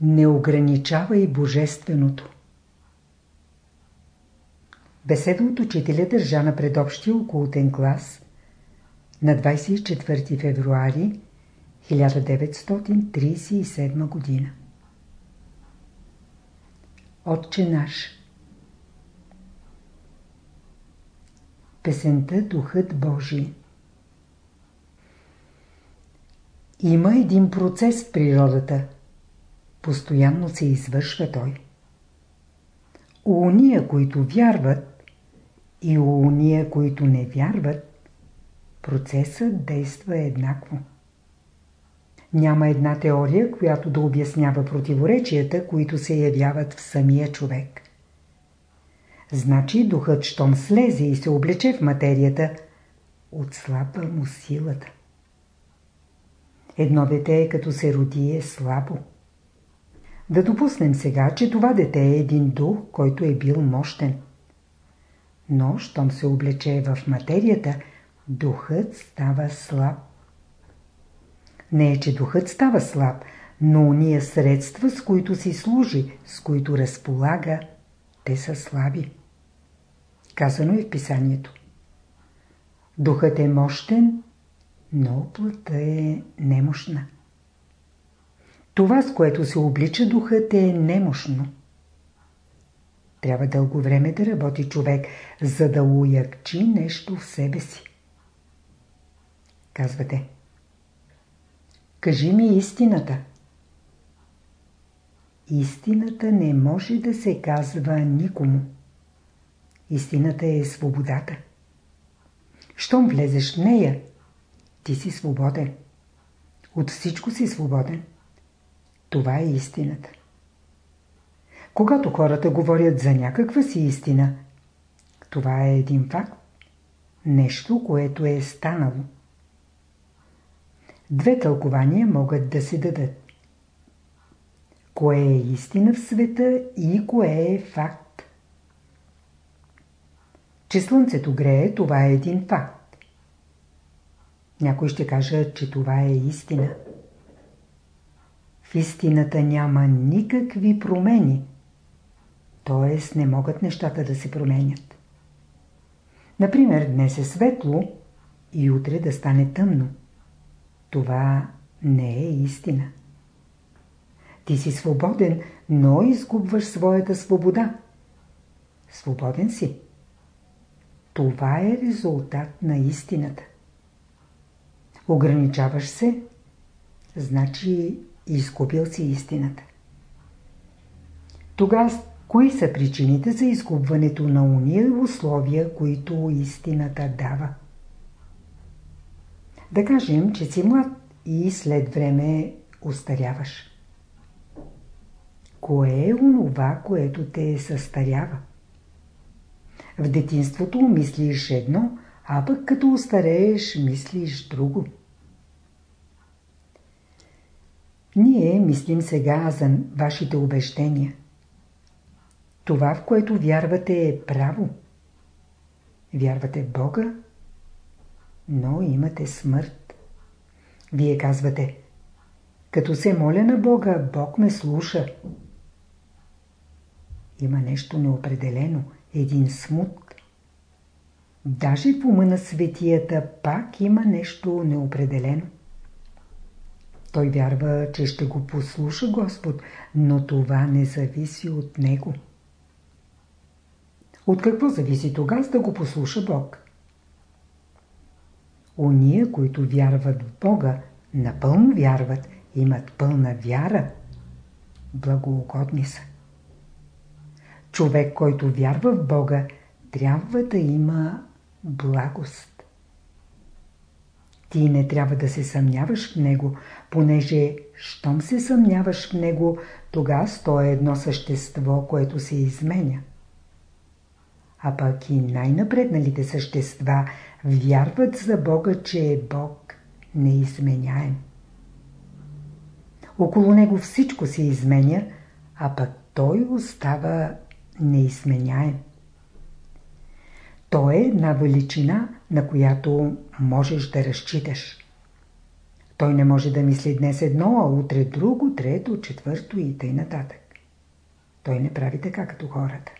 не ограничавай божественото. Беседа от учителя държа на предобщия окултен клас на 24 февруари 1937 година. Отче наш Песента Духът Божий Има един процес в природата. Постоянно се извършва той. У уния, които вярват и у уния, които не вярват, процесът действа еднакво. Няма една теория, която да обяснява противоречията, които се явяват в самия човек. Значи духът, щом слезе и се облече в материята, отслабва му силата. Едно дете, като се роди, е слабо. Да допуснем сега, че това дете е един дух, който е бил мощен. Но, щом се облече в материята, духът става слаб. Не е, че духът става слаб, но уния средства, с които си служи, с които разполага, те са слаби. Казано е в писанието. Духът е мощен, но плътта е немощна. Това, с което се облича духът е немощно. Трябва дълго време да работи човек, за да уякчи нещо в себе си. Казвате. Кажи ми истината. Истината не може да се казва никому. Истината е свободата. Щом влезеш в нея, ти си свободен. От всичко си свободен. Това е истината. Когато хората говорят за някаква си истина, това е един факт. Нещо, което е станало. Две тълкования могат да се дадат. Кое е истина в света и кое е факт. Че слънцето грее, това е един факт. Някой ще каже, че това е истина. В истината няма никакви промени. Т.е. не могат нещата да се променят. Например, днес е светло и утре да стане тъмно. Това не е истина. Ти си свободен, но изгубваш своята свобода. Свободен си. Това е резултат на истината. Ограничаваш се, значи изгубил си истината. Тогава кои са причините за изгубването на уния условия, които истината дава? Да кажем, че си млад и след време устаряваш. Кое е онова, което те състарява? В детинството мислиш едно, а пък като устарееш, мислиш друго. Ние мислим сега за вашите убеждения. Това, в което вярвате е право. Вярвате в Бога, но имате смърт. Вие казвате, като се моля на Бога, Бог ме слуша. Има нещо неопределено, един смут. Даже в ума на светията пак има нещо неопределено. Той вярва, че ще го послуша Господ, но това не зависи от него. От какво зависи тогава да го послуша Бог? Ония, които вярват в Бога, напълно вярват, имат пълна вяра, благоугодни са. Човек, който вярва в Бога, трябва да има благост. Ти не трябва да се съмняваш в Него, понеже, щом се съмняваш в Него, тогава то е едно същество, което се изменя. А пък и най-напредналите същества вярват за Бога, че е Бог неизменяем. Около Него всичко се изменя, а пък Той остава неизменяем. Той е една величина, на която можеш да разчиташ. Той не може да мисли днес едно, а утре друго, трето, четвърто и тъй нататък. Той не прави така като хората.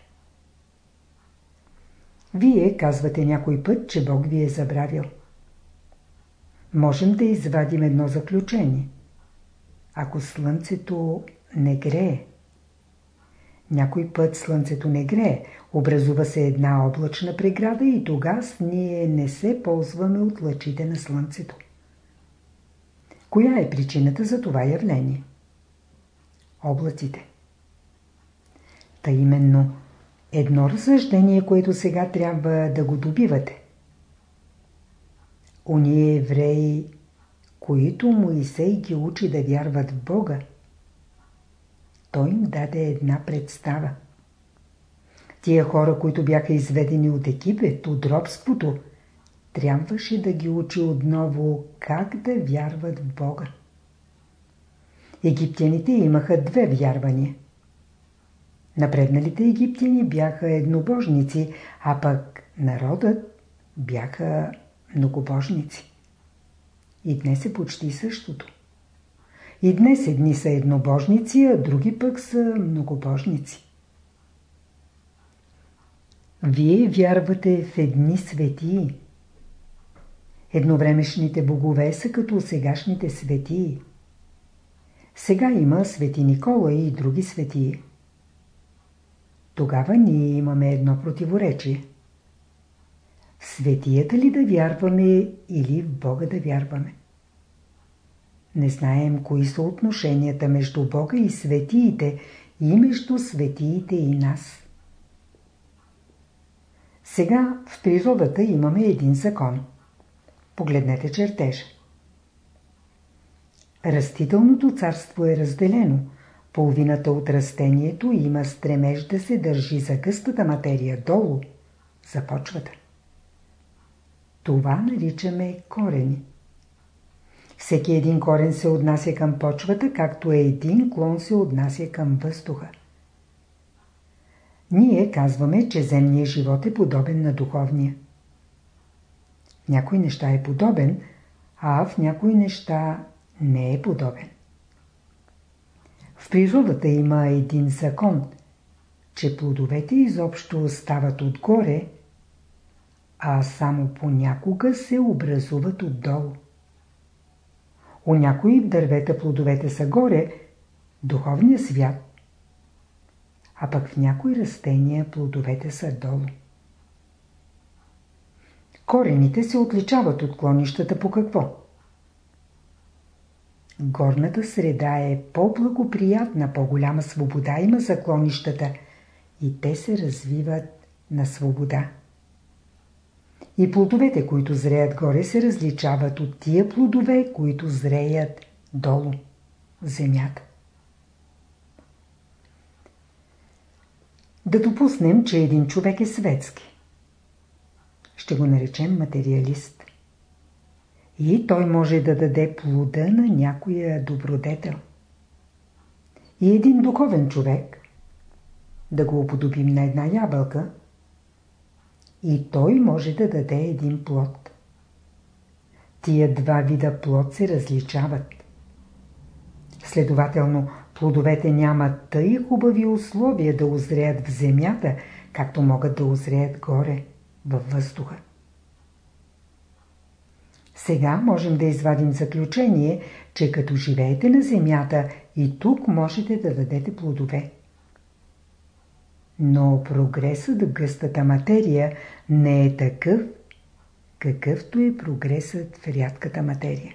Вие казвате някой път, че Бог ви е забравил. Можем да извадим едно заключение. Ако слънцето не грее, някой път слънцето не грее, образува се една облачна преграда и тогава ние не се ползваме от лъчите на слънцето. Коя е причината за това явление? Облаците. Та именно едно разсъждение, което сега трябва да го добивате. Уния евреи, които Моисей ги учи да вярват в Бога, той им даде една представа. Тия хора, които бяха изведени от Египет, от робството, трябваше да ги учи отново как да вярват в Бога. Египтяните имаха две вярвания. Напредналите египтяни бяха еднобожници, а пък народът бяха многобожници. И днес е почти същото. И днес едни са еднобожници, а други пък са многобожници. Вие вярвате в едни светии. Едновремешните богове са като сегашните светии. Сега има свети Никола и други светии. Тогава ние имаме едно противоречие. В светията ли да вярваме или в Бога да вярваме? Не знаем кои са отношенията между Бога и светиите и между светиите и нас. Сега в природата имаме един закон. Погледнете чертежа. Растителното царство е разделено. Половината от растението има стремеж да се държи за гъстата материя долу, за. Това наричаме корени. Всеки един корен се отнася към почвата, както е един клон се отнася към въздуха. Ние казваме, че земният живот е подобен на духовния. В някои неща е подобен, а в някои неща не е подобен. В природата има един закон, че плодовете изобщо стават отгоре, а само понякога се образуват отдолу. У някои дървета плодовете са горе, духовния свят, а пък в някои растения плодовете са долу. Корените се отличават от клонищата по какво? Горната среда е по-благоприятна, по-голяма свобода има за клонищата и те се развиват на свобода. И плодовете, които зреят горе, се различават от тия плодове, които зреят долу, в земята. Да допуснем, че един човек е светски. Ще го наречем материалист. И той може да даде плода на някоя добродетел. И един духовен човек, да го уподобим на една ябълка, и той може да даде един плод. Тия два вида плод се различават. Следователно, плодовете нямат тъй хубави условия да озреят в земята, както могат да озреят горе, във въздуха. Сега можем да извадим заключение, че като живеете на земята и тук можете да дадете плодове. Но прогресът в гъстата материя не е такъв, какъвто е прогресът в рядката материя.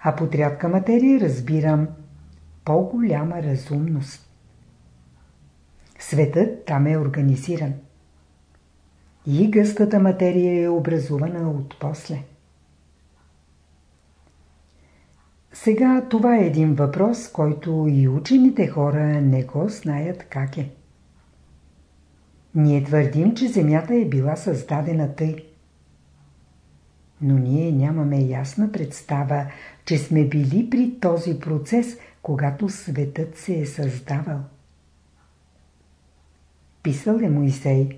А под рядка материя разбирам по-голяма разумност. Светът там е организиран. И гъстата материя е образувана от после. Сега това е един въпрос, който и учените хора не го знаят как е. Ние твърдим, че Земята е била създадена тъй. Но ние нямаме ясна представа, че сме били при този процес, когато светът се е създавал. Писал е Моисей.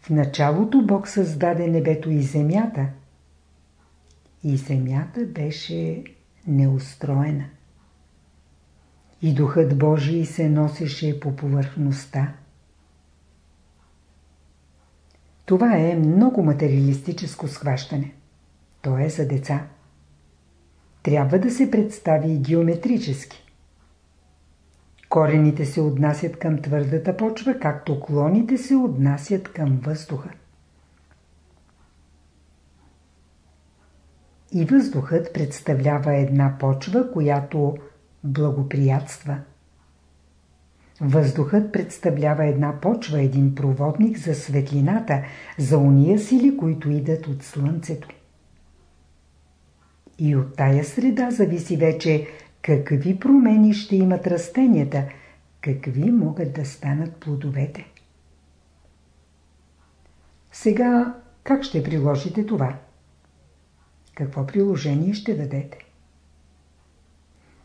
В началото Бог създаде небето и земята. И земята беше неустроена. И Духът Божий се носеше по повърхността. Това е много материалистическо схващане. То е за деца. Трябва да се представи геометрически. Корените се отнасят към твърдата почва, както клоните се отнасят към въздуха. И въздухът представлява една почва, която благоприятства. Въздухът представлява една почва, един проводник за светлината, за уния сили, които идат от Слънцето. И от тая среда зависи вече какви промени ще имат растенията, какви могат да станат плодовете. Сега как ще приложите това? Какво приложение ще дадете?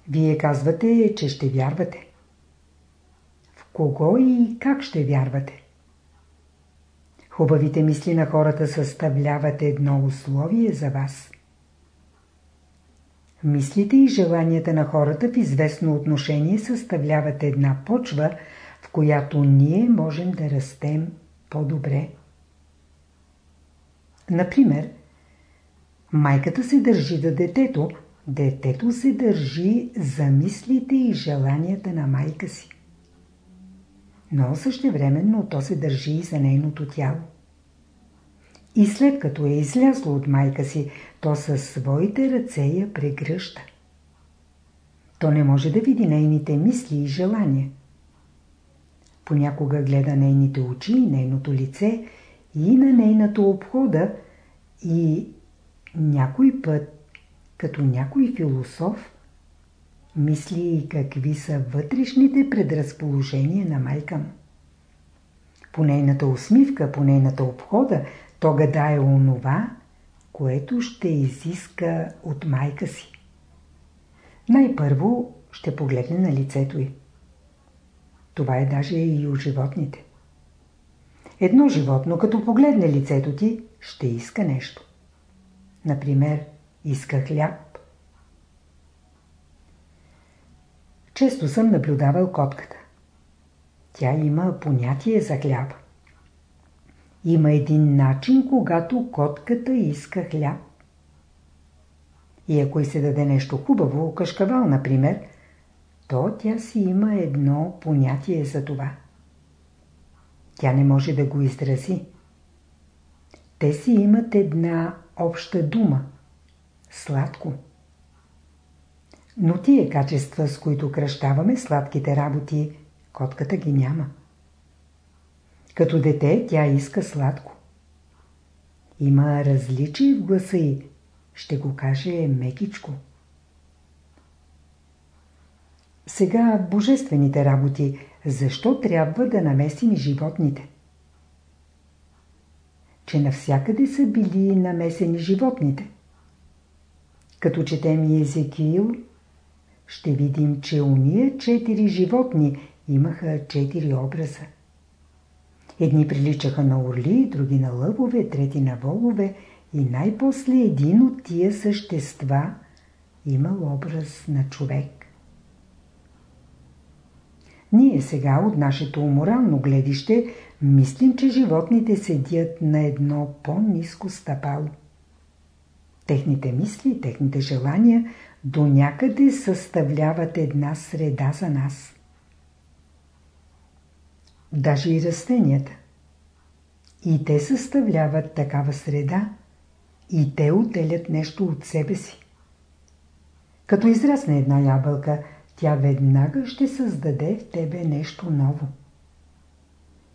Вие казвате, че ще вярвате. В кого и как ще вярвате? Хубавите мисли на хората съставляват едно условие за вас. Мислите и желанията на хората в известно отношение съставляват една почва, в която ние можем да растем по-добре. Например, майката се държи да детето, детето се държи за мислите и желанията на майка си. Но същевременно то се държи и за нейното тяло. И след като е излязло от майка си, то със своите ръце я прегръща. То не може да види нейните мисли и желания. Понякога гледа нейните очи, нейното лице и на нейната обхода и някой път, като някой философ, мисли какви са вътрешните предразположения на майка му. По нейната усмивка, по нейната обхода, то гадае онова, което ще изиска от майка си. Най-първо ще погледне на лицето й. Това е даже и у животните. Едно животно, като погледне лицето ти, ще иска нещо. Например, иска хляб. Често съм наблюдавал котката. Тя има понятие за хляб. Има един начин, когато котката иска хляб. И ако и се даде нещо хубаво, кашкавал, например, то тя си има едно понятие за това. Тя не може да го изрази. Те си имат една обща дума – сладко. Но тия качества, с които кръщаваме сладките работи, котката ги няма. Като дете тя иска сладко. Има различие в гласа й. Ще го каже мекичко. Сега божествените работи. Защо трябва да намесим животните? Че навсякъде са били намесени животните. Като четем Езекиил, ще видим, че уния четири животни имаха четири образа. Едни приличаха на орли, други на лъвове, трети на волове и най-после един от тия същества имал образ на човек. Ние сега от нашето морално гледище мислим, че животните седят на едно по-низко стъпало. Техните мисли, техните желания до някъде съставляват една среда за нас. Даже и растенията. И те съставляват такава среда и те отделят нещо от себе си. Като израсне една ябълка, тя веднага ще създаде в тебе нещо ново.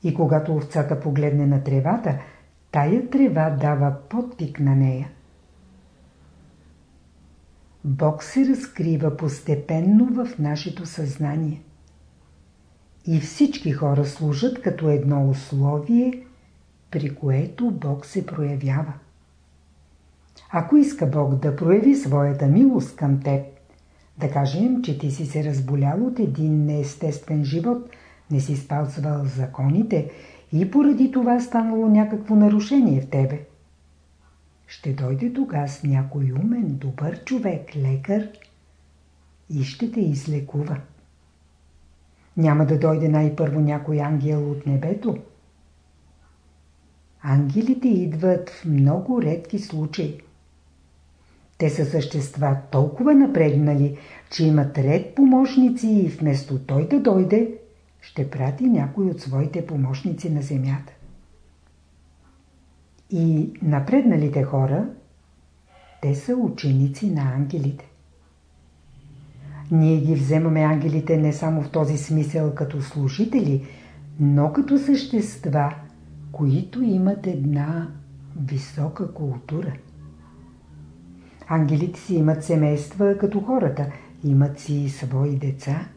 И когато овцата погледне на тревата, тая трева дава подтик на нея. Бог се разкрива постепенно в нашето съзнание и всички хора служат като едно условие, при което Бог се проявява. Ако иска Бог да прояви своята милост към теб, да кажем, че ти си се разболял от един неестествен живот, не си спазвал законите и поради това станало някакво нарушение в тебе. ще дойде тогава с някой умен, добър човек, лекар и ще те излекува. Няма да дойде най-първо някой ангел от небето. Ангелите идват в много редки случаи. Те са същества толкова напрегнали, че имат ред помощници и вместо той да дойде, ще прати някой от своите помощници на земята. И напредналите хора, те са ученици на ангелите. Ние ги вземаме ангелите не само в този смисъл като служители, но като същества, които имат една висока култура. Ангелите си имат семейства като хората, имат си свои деца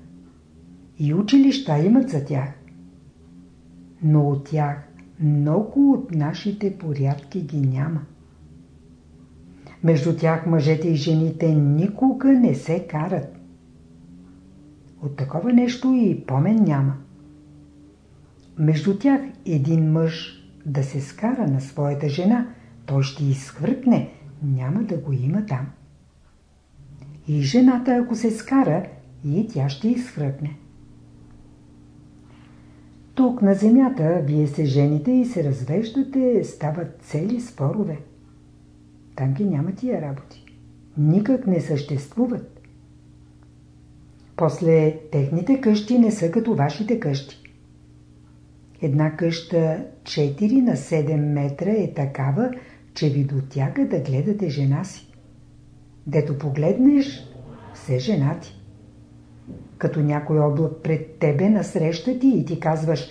и училища имат за тях. Но от тях много от нашите порядки ги няма. Между тях мъжете и жените никога не се карат. От такова нещо и помен няма. Между тях един мъж да се скара на своята жена, той ще изхвъркне, няма да го има там. И жената, ако се скара, и тя ще изхвъркне. Тук на земята вие се жените и се развеждате, стават цели спорове. Там ги няма тия работи. Никак не съществуват. После техните къщи не са като вашите къщи. Една къща 4 на 7 метра е такава, че ви дотяга да гледате жена си. Дето погледнеш, все женати като някой облак пред тебе насреща ти и ти казваш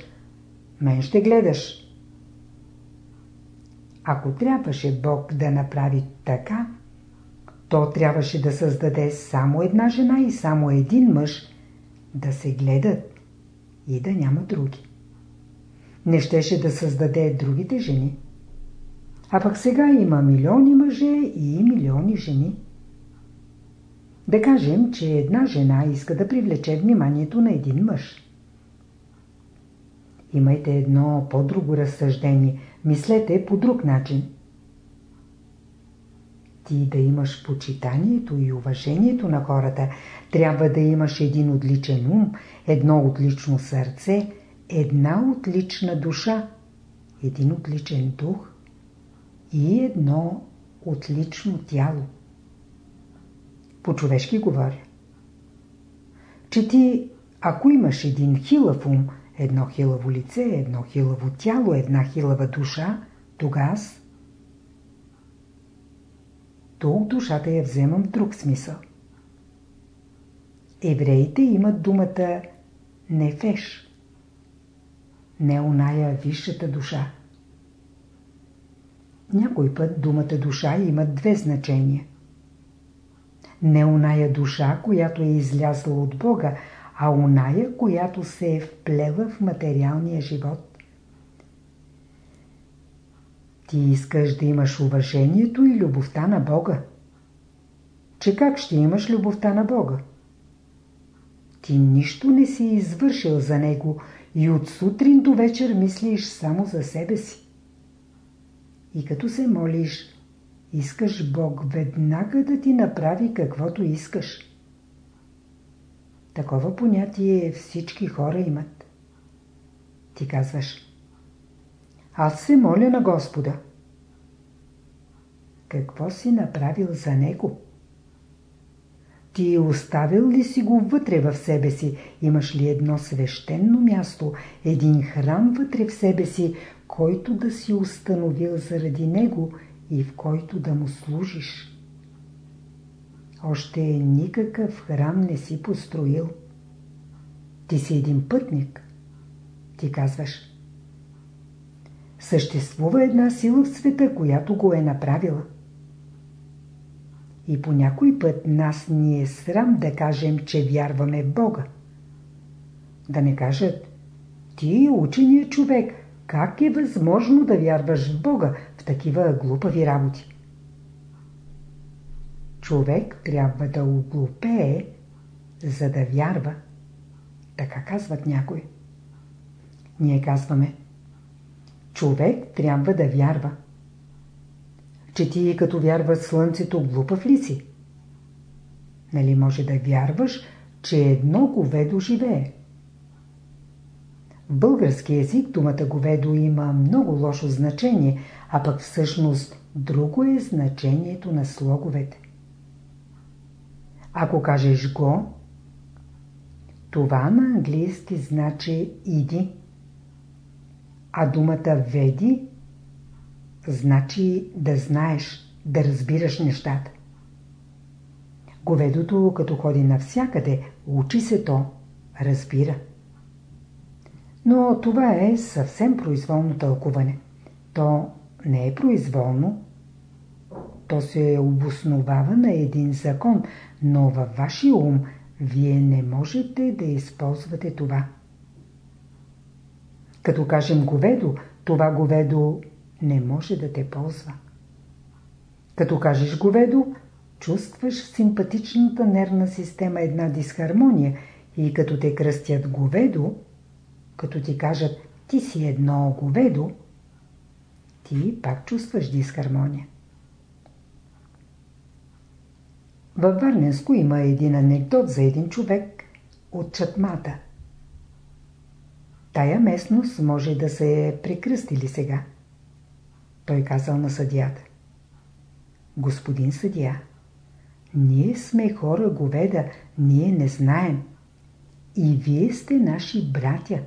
«Мен ще гледаш». Ако трябваше Бог да направи така, то трябваше да създаде само една жена и само един мъж, да се гледат и да няма други. Не щеше да създаде другите жени. А пък сега има милиони мъже и милиони жени. Да кажем, че една жена иска да привлече вниманието на един мъж. Имайте едно по-друго разсъждение. Мислете по друг начин. Ти да имаш почитанието и уважението на хората, трябва да имаш един отличен ум, едно отлично сърце, една отлична душа, един отличен дух и едно отлично тяло. По-човешки говоря. Че ти, ако имаш един хилав ум, едно хилаво лице, едно хилаво тяло, една хилава душа, тогава тук душата я вземам в друг смисъл. Евреите имат думата нефеш. Не оная висшата душа. Някой път думата душа има две значения не оная душа, която е излязла от Бога, а оная, която се е вплела в материалния живот. Ти искаш да имаш уважението и любовта на Бога. Че как ще имаш любовта на Бога? Ти нищо не си извършил за Него и от сутрин до вечер мислиш само за себе си. И като се молиш, Искаш Бог веднага да ти направи каквото искаш. Такова понятие всички хора имат. Ти казваш Аз се моля на Господа. Какво си направил за Него? Ти оставил ли си го вътре в себе си? Имаш ли едно свещено място, един храм вътре в себе си, който да си установил заради Него и в който да му служиш. Още никакъв храм не си построил. Ти си един пътник. Ти казваш. Съществува една сила в света, която го е направила. И по някой път нас ни е срам да кажем, че вярваме в Бога. Да не кажат, ти ученият човек, как е възможно да вярваш в Бога в такива глупави работи? Човек трябва да оглупее, за да вярва. Така казват някои. Ние казваме Човек трябва да вярва. че ти като вярваш в слънцето, глупав ли си? Нали може да вярваш, че едно говедо живее? Български език думата говедо има много лошо значение, а пък всъщност друго е значението на слоговете. Ако кажеш го, това на английски значи иди, а думата веди значи да знаеш, да разбираш нещата. Говедото, като ходи навсякъде, учи се то, разбира. Но това е съвсем произволно тълкуване. То не е произволно. То се обосновава на един закон, но във вашия ум вие не можете да използвате това. Като кажем говедо, това говедо не може да те ползва. Като кажеш говедо, чувстваш в симпатичната нервна система една дисхармония и като те кръстят говедо, като ти кажат ти си едно говедо, ти пак чувстваш дисхармония. Във Варненско има един анекдот за един човек от Чатмата. Тая местност може да се е прекръстили сега. Той казал на съдията. Господин съдия, ние сме хора говеда, ние не знаем. И вие сте наши братя.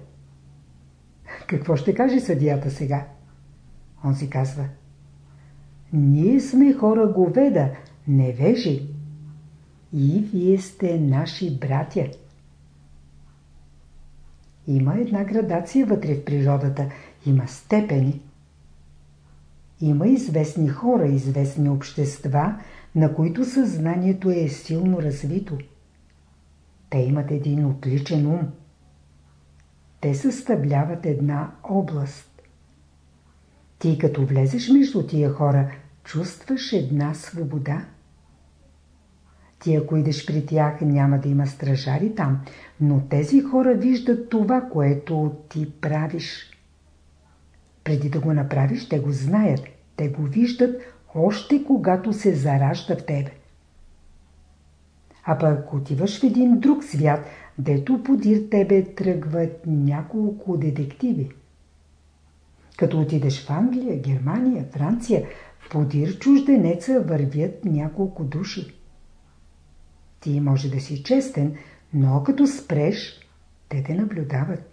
Какво ще каже съдията сега? Он си казва. Ние сме хора говеда, невежи. И вие сте наши братя. Има една градация вътре в природата. Има степени. Има известни хора, известни общества, на които съзнанието е силно развито. Те имат един отличен ум. Те съставляват една област. Ти като влезеш между тия хора, чувстваш една свобода. Ти ако идеш при тях, няма да има стражари там, но тези хора виждат това, което ти правиш. Преди да го направиш, те го знаят, те го виждат още когато се заражда в тебе. А пък отиваш в един друг свят, дето подир тебе тръгват няколко детективи. Като отидеш в Англия, Германия, Франция, подир чужденеца вървят няколко души. Ти може да си честен, но като спреш, те те наблюдават,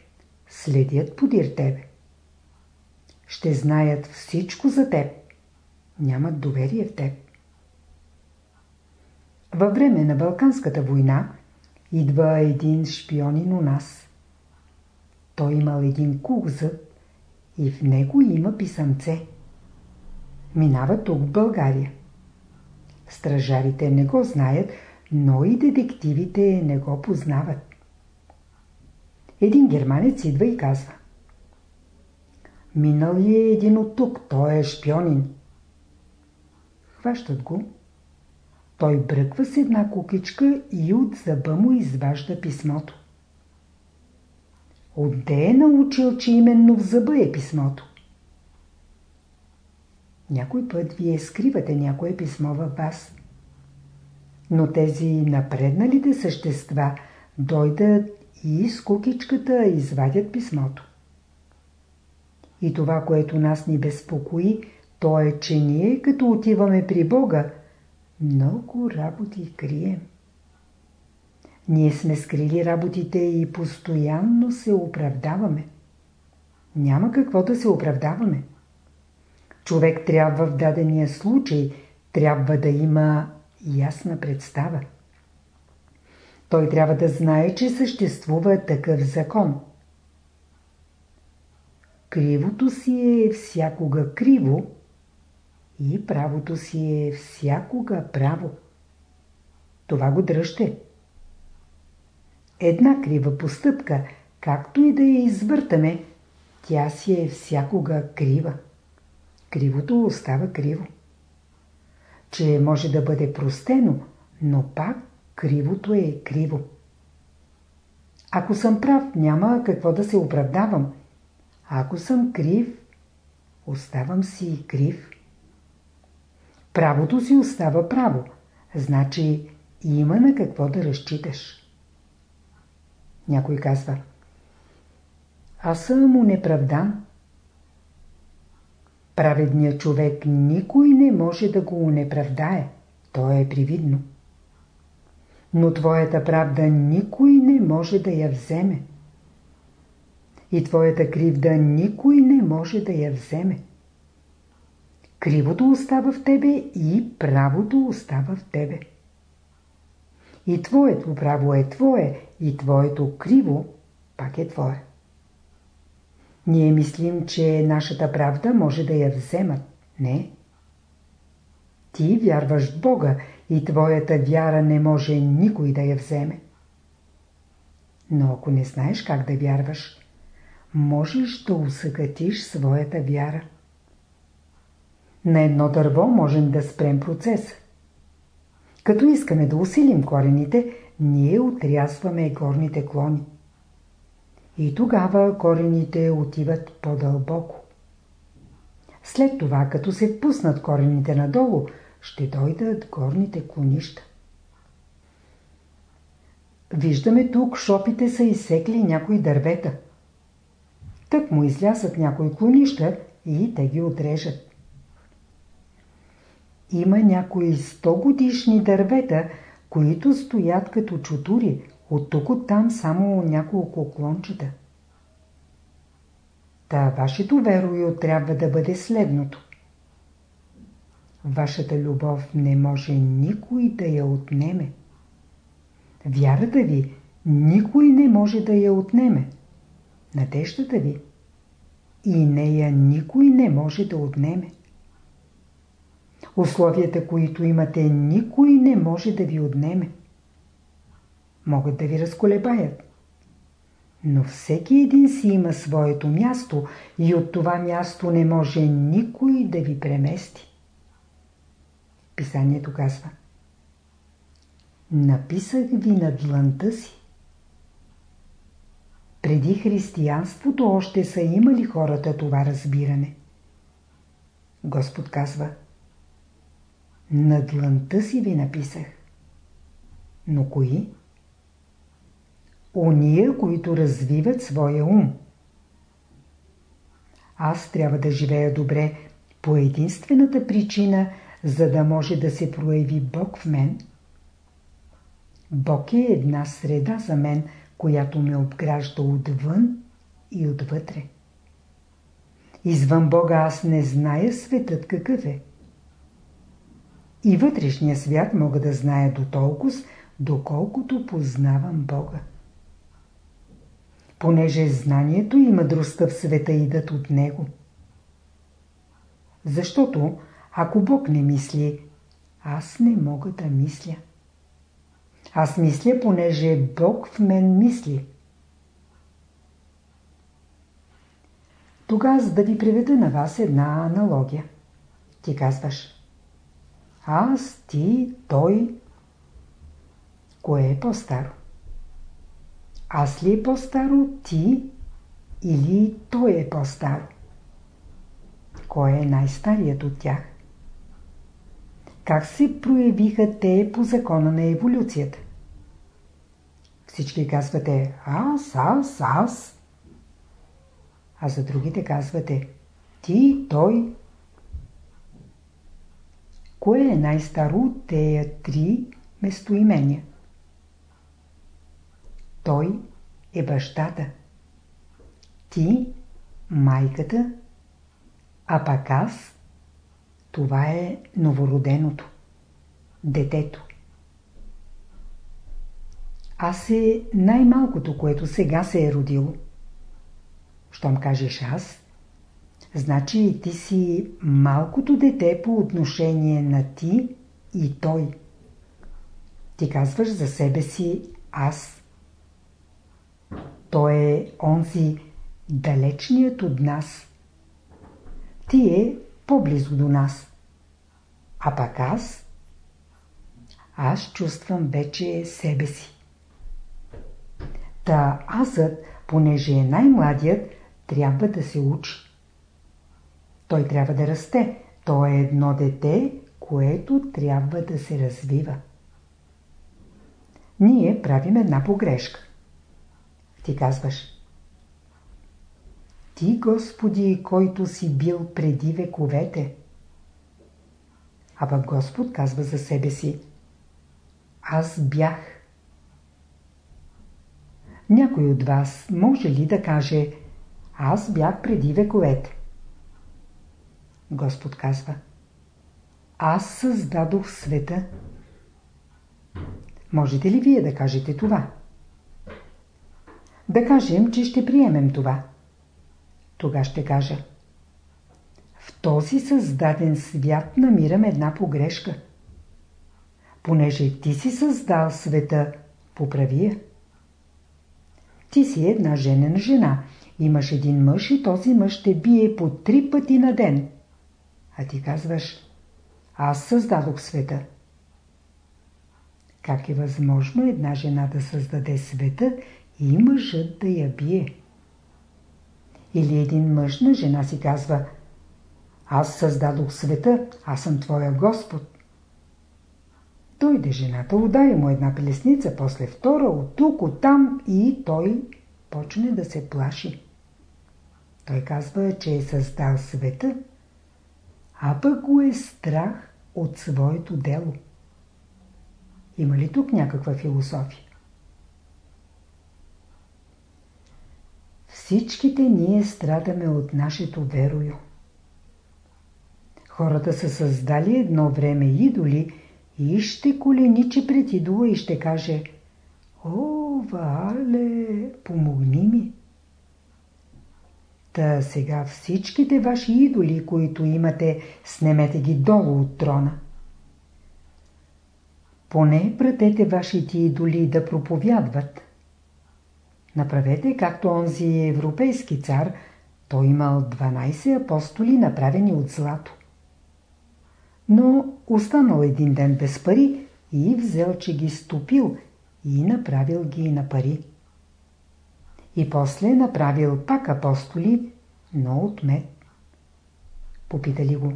следят подир тебе. Ще знаят всичко за теб. Нямат доверие в теб. Във време на Балканската война идва един шпионин у нас. Той имал един кугзът и в него има писъмце. Минава тук в България. Стражарите не го знаят, но и детективите не го познават. Един германец идва и казва. Минал ли е един от тук, той е шпионин. Хващат го. Той бръква с една кукичка и от зъба му изважда писмото. Отде е научил, че именно в зъба е писмото? Някой път вие скривате някое писмо във вас. Но тези напредналите същества дойдат и с кукичката извадят писмото. И това, което нас ни безпокои, то е, че ние, като отиваме при Бога, много работи крием. Ние сме скрили работите и постоянно се оправдаваме. Няма какво да се оправдаваме. Човек трябва в дадения случай, трябва да има ясна представа. Той трябва да знае, че съществува такъв закон. Кривото си е всякога криво и правото си е всякога право. Това го дръжте. Една крива постъпка, както и да я извъртаме, тя си е всякога крива. Кривото остава криво че може да бъде простено, но пак кривото е криво. Ако съм прав, няма какво да се оправдавам. Ако съм крив, оставам си крив. Правото си остава право. Значи има на какво да разчиташ. Някой казва Аз съм унеправдан. Праведният човек никой не може да го унеправдае. То е привидно. Но твоята правда никой не може да я вземе. И твоята кривда никой не може да я вземе. Кривото остава в тебе и правото остава в тебе. И твоето право е твое, и твоето криво пак е твое. Ние мислим, че нашата правда може да я вземат. Не. Ти вярваш в Бога и твоята вяра не може никой да я вземе. Но ако не знаеш как да вярваш, можеш да усъкатиш своята вяра. На едно дърво можем да спрем процеса. Като искаме да усилим корените, ние отрясваме горните клони. И тогава корените отиват по-дълбоко. След това, като се пуснат корените надолу, ще дойдат горните клонища. Виждаме тук, шопите са изсекли някои дървета. Тък му излясат някои клонища и те ги отрежат. Има някои 100 годишни дървета, които стоят като чутури, от тук от там само няколко клончета. Та вашето верою трябва да бъде следното. Вашата любов не може никой да я отнеме. Вярата ви никой не може да я отнеме. Надеждата ви и нея никой не може да отнеме. Условията, които имате, никой не може да ви отнеме. Могат да ви разколебаят. Но всеки един си има своето място и от това място не може никой да ви премести. Писанието казва Написах ви на дланта си. Преди християнството още са имали хората това разбиране. Господ казва – на дланта си ви написах. Но кои? Ония, които развиват своя ум. Аз трябва да живея добре по единствената причина, за да може да се прояви Бог в мен. Бог е една среда за мен, която ме обгражда отвън и отвътре. Извън Бога аз не зная светът какъв е и вътрешния свят мога да зная до толкова, доколкото познавам Бога. Понеже знанието и мъдростта в света идат от Него. Защото, ако Бог не мисли, аз не мога да мисля. Аз мисля, понеже Бог в мен мисли. Тогава да ви приведа на вас една аналогия. Ти казваш – аз, ти, той. Кое е по-старо? Аз ли е по-старо, ти или той е по-старо? Кой е най-старият от тях? Как се проявиха те по закона на еволюцията? Всички казвате аз, аз, аз. А за другите казвате ти, той, Кое е най-старо от тея три местоимения? Той е бащата. Ти – майката. А пак аз – това е новороденото. Детето. Аз е най-малкото, което сега се е родило. Щом кажеш аз, Значи ти си малкото дете по отношение на ти и той. Ти казваш за себе си аз. Той е онзи далечният от нас. Ти е по-близо до нас. А пак аз? Аз чувствам вече себе си. Та азът, понеже е най-младият, трябва да се учи. Той трябва да расте. То е едно дете, което трябва да се развива. Ние правим една погрешка. Ти казваш Ти, Господи, който си бил преди вековете. А пък Господ казва за себе си Аз бях. Някой от вас може ли да каже Аз бях преди вековете? Господ казва Аз създадох света. Можете ли вие да кажете това? Да кажем, че ще приемем това. Тога ще кажа. В този създаден свят намирам една погрешка. Понеже ти си създал света, поправи я. Ти си една женена жена. Имаш един мъж и този мъж те бие по три пъти на ден. А ти казваш, аз създадох света. Как е възможно една жена да създаде света и мъжът да я бие? Или един мъж на жена си казва Аз създадох света, аз съм твоя Господ. Дойде жената, удари му една пелесница, после втора, от тук, от там и той почне да се плаши. Той казва, че е създал света, а пък го е страх от своето дело. Има ли тук някаква философия? Всичките ние страдаме от нашето верою. Хората са създали едно време идоли и ще коленичи пред идола и ще каже О, Вале, помогни ми! Та сега всичките ваши идоли, които имате, снемете ги долу от трона. Поне пратете вашите идоли да проповядват. Направете както онзи европейски цар, той имал 12 апостоли, направени от злато. Но останал един ден без пари и взел, че ги стопил и направил ги на пари. И после направил пак апостоли, но от мед. Попитали го.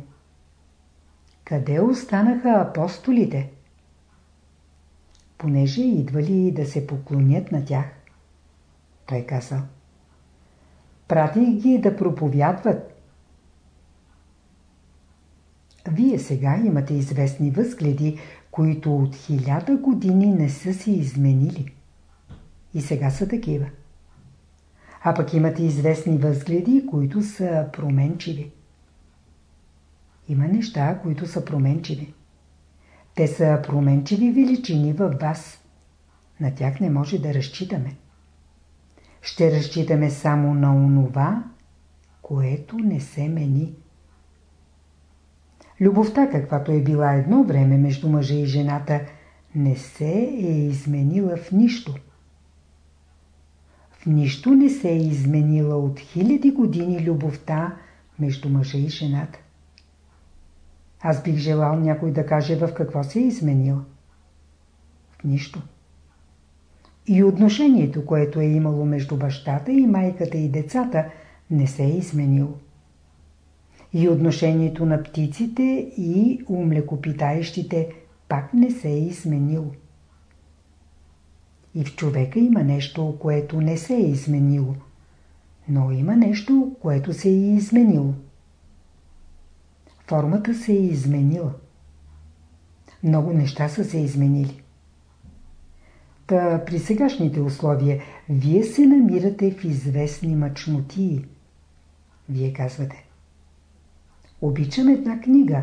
Къде останаха апостолите? Понеже идвали да се поклонят на тях. Той казал. Пратих ги да проповядват. Вие сега имате известни възгледи, които от хиляда години не са се изменили. И сега са такива. А пък имате известни възгледи, които са променчиви. Има неща, които са променчиви. Те са променчиви величини във вас. На тях не може да разчитаме. Ще разчитаме само на онова, което не се мени. Любовта, каквато е била едно време между мъжа и жената, не се е изменила в нищо. Нищо не се е изменила от хиляди години любовта между мъжа и жената. Аз бих желал някой да каже в какво се е изменил. В нищо. И отношението, което е имало между бащата и майката и децата, не се е изменило и отношението на птиците и умлекопитаещите пак не се е изменило. И в човека има нещо, което не се е изменило, но има нещо, което се е изменило. Формата се е изменила. Много неща са се изменили. Та при сегашните условия вие се намирате в известни мъчнотии. Вие казвате. Обичам една книга.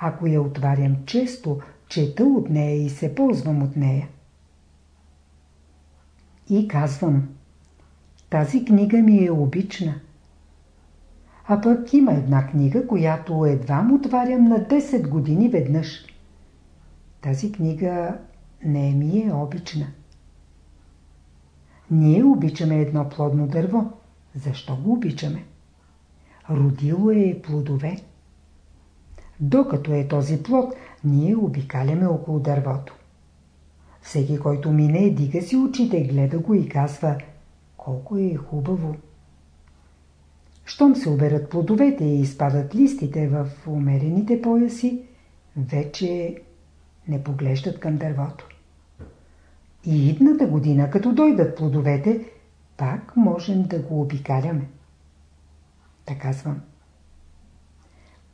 Ако я отварям често, чета от нея и се ползвам от нея. И казвам, тази книга ми е обична. А пък има една книга, която едва му отварям на 10 години веднъж. Тази книга не ми е обична. Ние обичаме едно плодно дърво. Защо го обичаме? Родило е плодове. Докато е този плод, ние обикаляме около дървото. Всеки, който мине, дига си очите, гледа го и казва колко е хубаво. Щом се оберат плодовете и изпадат листите в умерените пояси, вече не поглеждат към дървото. И идната година, като дойдат плодовете, пак можем да го обикаляме. Така казвам.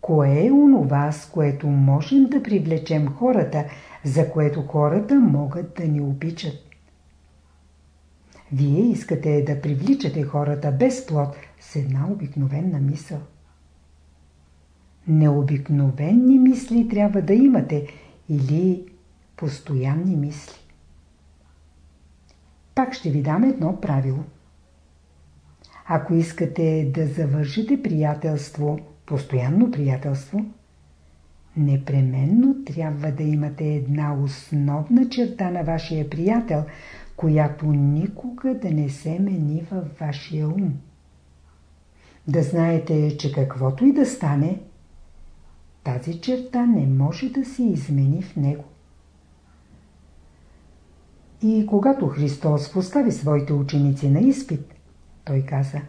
Кое е онова, с което можем да привлечем хората, за което хората могат да ни обичат? Вие искате да привличате хората без плод с една обикновена мисъл. Необикновени мисли трябва да имате или постоянни мисли. Пак ще ви дам едно правило. Ако искате да завършите приятелство, постоянно приятелство, непременно трябва да имате една основна черта на вашия приятел, която никога да не се мени във вашия ум. Да знаете, че каквото и да стане, тази черта не може да се измени в него. И когато Христос постави своите ученици на изпит, той каза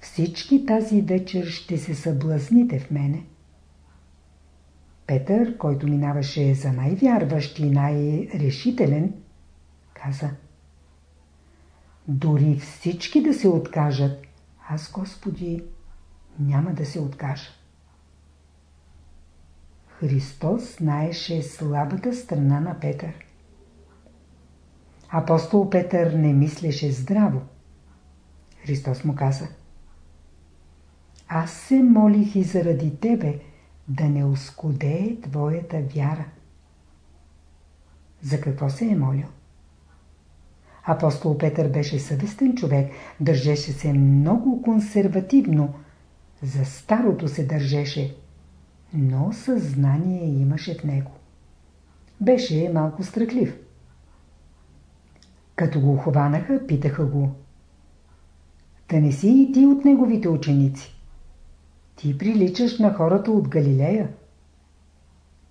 Всички тази вечер ще се съблазните в мене. Петър, който минаваше за най-вярващ и най-решителен, каза Дори всички да се откажат, аз, Господи, няма да се откажа. Христос знаеше слабата страна на Петър. Апостол Петър не мислеше здраво. Христос му каза Аз се молих и заради тебе да не оскудее твоята вяра. За какво се е молил? Апостол Петър беше съвестен човек, държеше се много консервативно. За старото се държеше, но съзнание имаше в него. Беше малко страхлив. Като го хванаха, питаха го. Да не си и ти от неговите ученици. Ти приличаш на хората от Галилея.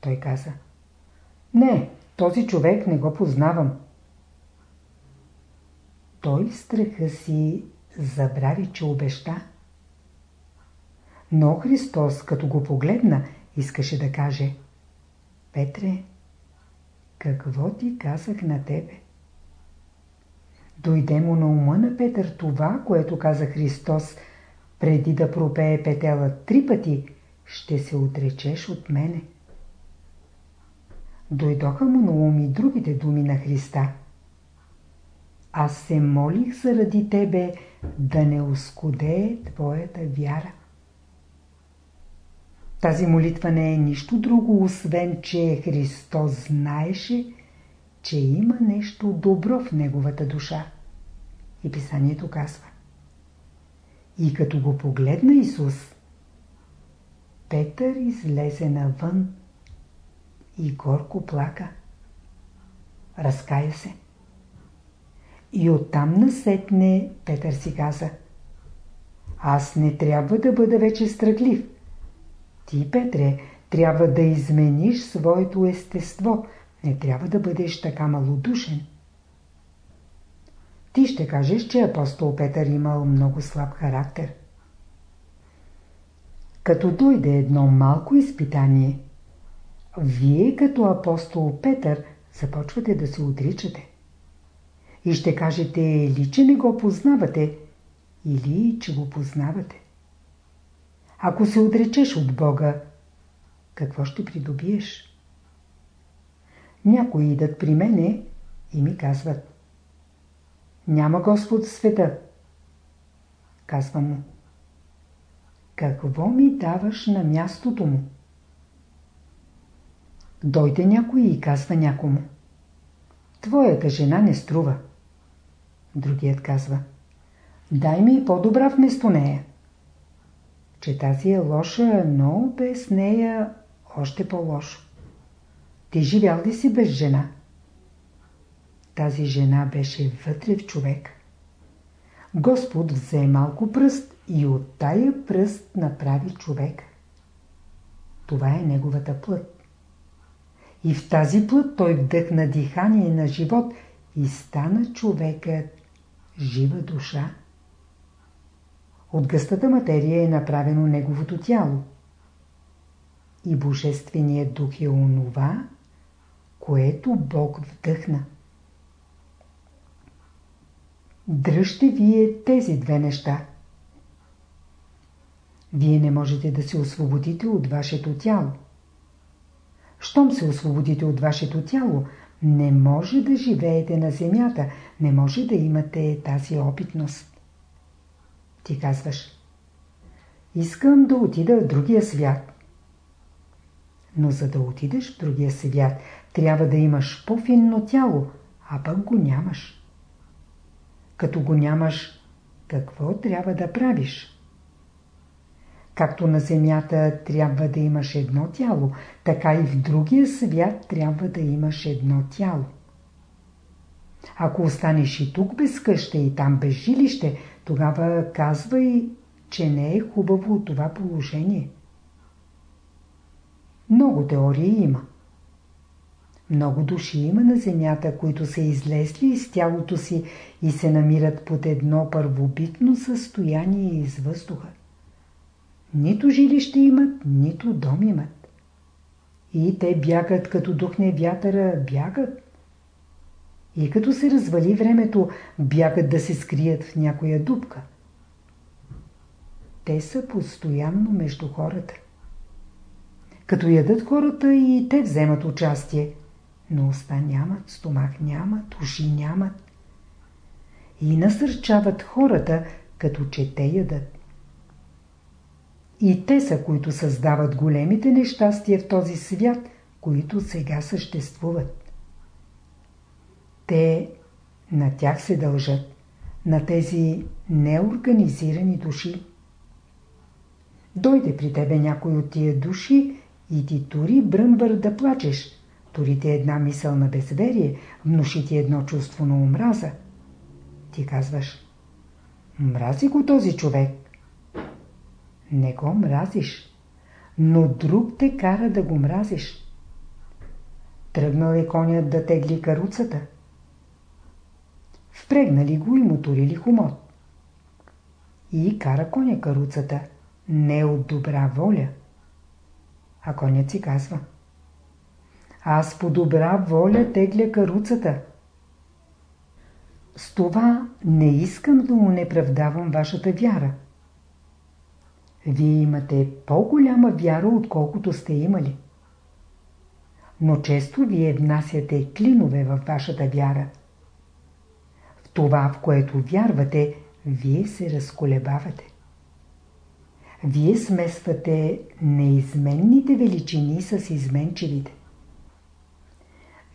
Той каза. Не, този човек не го познавам. Той страха си забрави, че обеща. Но Христос, като го погледна, искаше да каже Петре, какво ти казах на тебе? Дойде му на ума на Петър това, което каза Христос, преди да пропее петела три пъти, ще се отречеш от мене. Дойдоха му на ум и другите думи на Христа. Аз се молих заради тебе да не оскудее твоята вяра. Тази молитва не е нищо друго, освен че Христос знаеше, че има нещо добро в неговата душа. И писанието казва. И като го погледна Исус, Петър излезе навън и горко плака. Разкая се. И оттам насетне Петър си каза Аз не трябва да бъда вече страхлив. Ти, Петре, трябва да измениш своето естество. Не трябва да бъдеш така малодушен. Ти ще кажеш, че апостол Петър имал много слаб характер. Като дойде едно малко изпитание, вие като апостол Петър започвате да се отричате. И ще кажете или че не го познавате, или че го познавате. Ако се отречеш от Бога, какво ще придобиеш? Някои идат при мене и ми казват няма Господ в света. Казва му. Какво ми даваш на мястото му? Дойде някой и казва някому. Твоята жена не струва. Другият казва. Дай ми по-добра вместо нея. Че тази е лоша, но без нея още по-лошо. Ти живял ли си без жена? Тази жена беше вътре в човек. Господ взе малко пръст и от тая пръст направи човек. Това е неговата плът. И в тази плът той вдъхна дихание на живот и стана човекът жива душа. От гъстата материя е направено неговото тяло. и Божественият дух е онова, което Бог вдъхна. Дръжте вие тези две неща. Вие не можете да се освободите от вашето тяло. Щом се освободите от вашето тяло, не може да живеете на земята, не може да имате тази опитност. Ти казваш, искам да отида в другия свят. Но за да отидеш в другия свят, трябва да имаш по-финно тяло, а пък го нямаш. Като го нямаш, какво трябва да правиш? Както на земята трябва да имаш едно тяло, така и в другия свят трябва да имаш едно тяло. Ако останеш и тук без къща и там без жилище, тогава казвай, че не е хубаво това положение. Много теории има. Много души има на земята, които са излезли из тялото си и се намират под едно първобитно състояние из въздуха. Нито жилище имат, нито дом имат. И те бягат, като духне вятъра, бягат. И като се развали времето, бягат да се скрият в някоя дупка. Те са постоянно между хората. Като ядат хората и те вземат участие, но уста нямат, стомах нямат, уши нямат. И насърчават хората, като че те ядат. И те са, които създават големите нещастия в този свят, които сега съществуват. Те на тях се дължат, на тези неорганизирани души. Дойде при тебе някой от тия души и ти тури бръмбър да плачеш. Тури ти една мисъл на безверие, внуши ти едно чувство на омраза. Ти казваш, мрази го този човек. Не го мразиш, но друг те кара да го мразиш. Тръгнал е конят да тегли каруцата. Впрегнали го и моторили хумот. И кара коня каруцата, не от добра воля. А конят си казва. Аз по добра воля тегля каруцата. С това не искам да унеправдавам вашата вяра. Вие имате по-голяма вяра, отколкото сте имали. Но често вие внасяте клинове във вашата вяра. В това, в което вярвате, вие се разколебавате. Вие смесвате неизменните величини с изменчивите.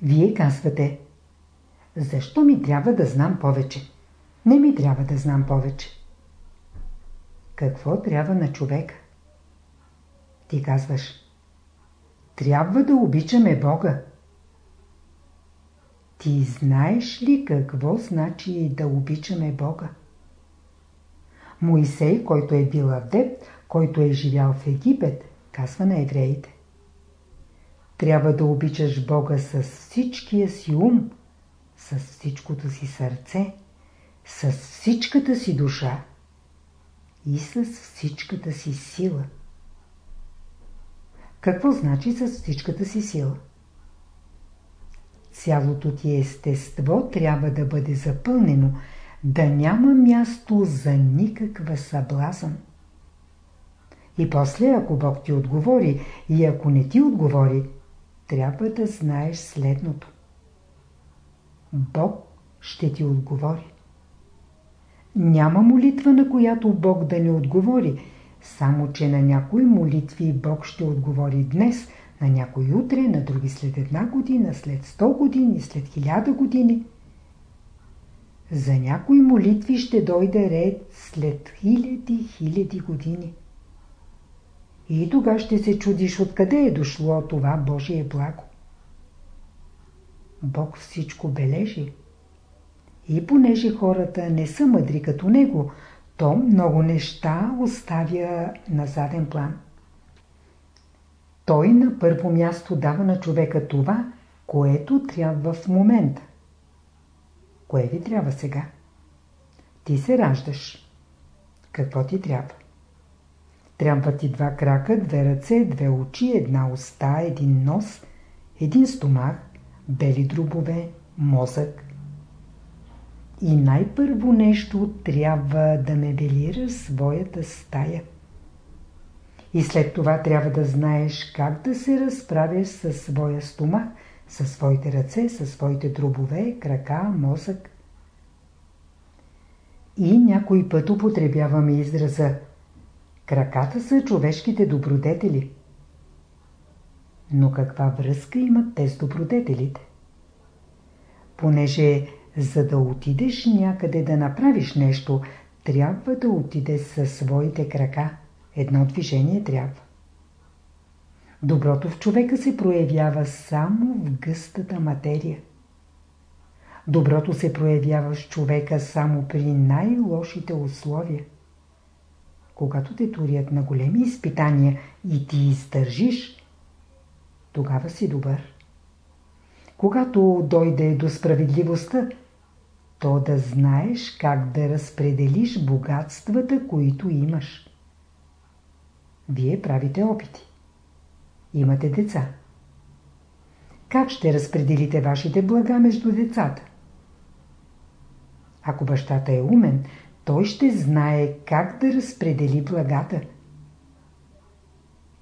Вие казвате, защо ми трябва да знам повече? Не ми трябва да знам повече. Какво трябва на човек? Ти казваш, трябва да обичаме Бога. Ти знаеш ли какво значи да обичаме Бога? Моисей, който е бил адепт, който е живял в Египет, казва на евреите. Трябва да обичаш Бога с всичкия си ум, с всичкото си сърце, с всичката си душа и с всичката си сила. Какво значи с всичката си сила? Цялото ти естество трябва да бъде запълнено, да няма място за никаква съблазън. И после, ако Бог ти отговори и ако не ти отговори, трябва да знаеш следното. Бог ще ти отговори. Няма молитва, на която Бог да не отговори, само че на някои молитви Бог ще отговори днес, на някой утре, на други след една година, след 100 години, след хиляда години. За някои молитви ще дойде ред след хиляди, хиляди години. И тога ще се чудиш откъде е дошло това Божие благо. Бог всичко бележи. И понеже хората не са мъдри като него, то много неща оставя на заден план. Той на първо място дава на човека това, което трябва в момента. Кое ви трябва сега? Ти се раждаш. Какво ти трябва? Трябва ти два крака, две ръце, две очи, една уста, един нос, един стомах, бели дробове, мозък. И най-първо нещо трябва да мебелираш своята стая. И след това трябва да знаеш как да се разправяш със своя стомах, със своите ръце, със своите дробове, крака, мозък. И някой път употребяваме израза Краката са човешките добродетели. Но каква връзка имат те с добродетелите? Понеже за да отидеш някъде да направиш нещо, трябва да отидеш със своите крака. Едно движение трябва. Доброто в човека се проявява само в гъстата материя. Доброто се проявява в човека само при най-лошите условия. Когато те турят на големи изпитания и ти издържиш, тогава си добър. Когато дойде до справедливостта, то да знаеш как да разпределиш богатствата, които имаш. Вие правите опити. Имате деца. Как ще разпределите вашите блага между децата? Ако бащата е умен, той ще знае как да разпредели благата.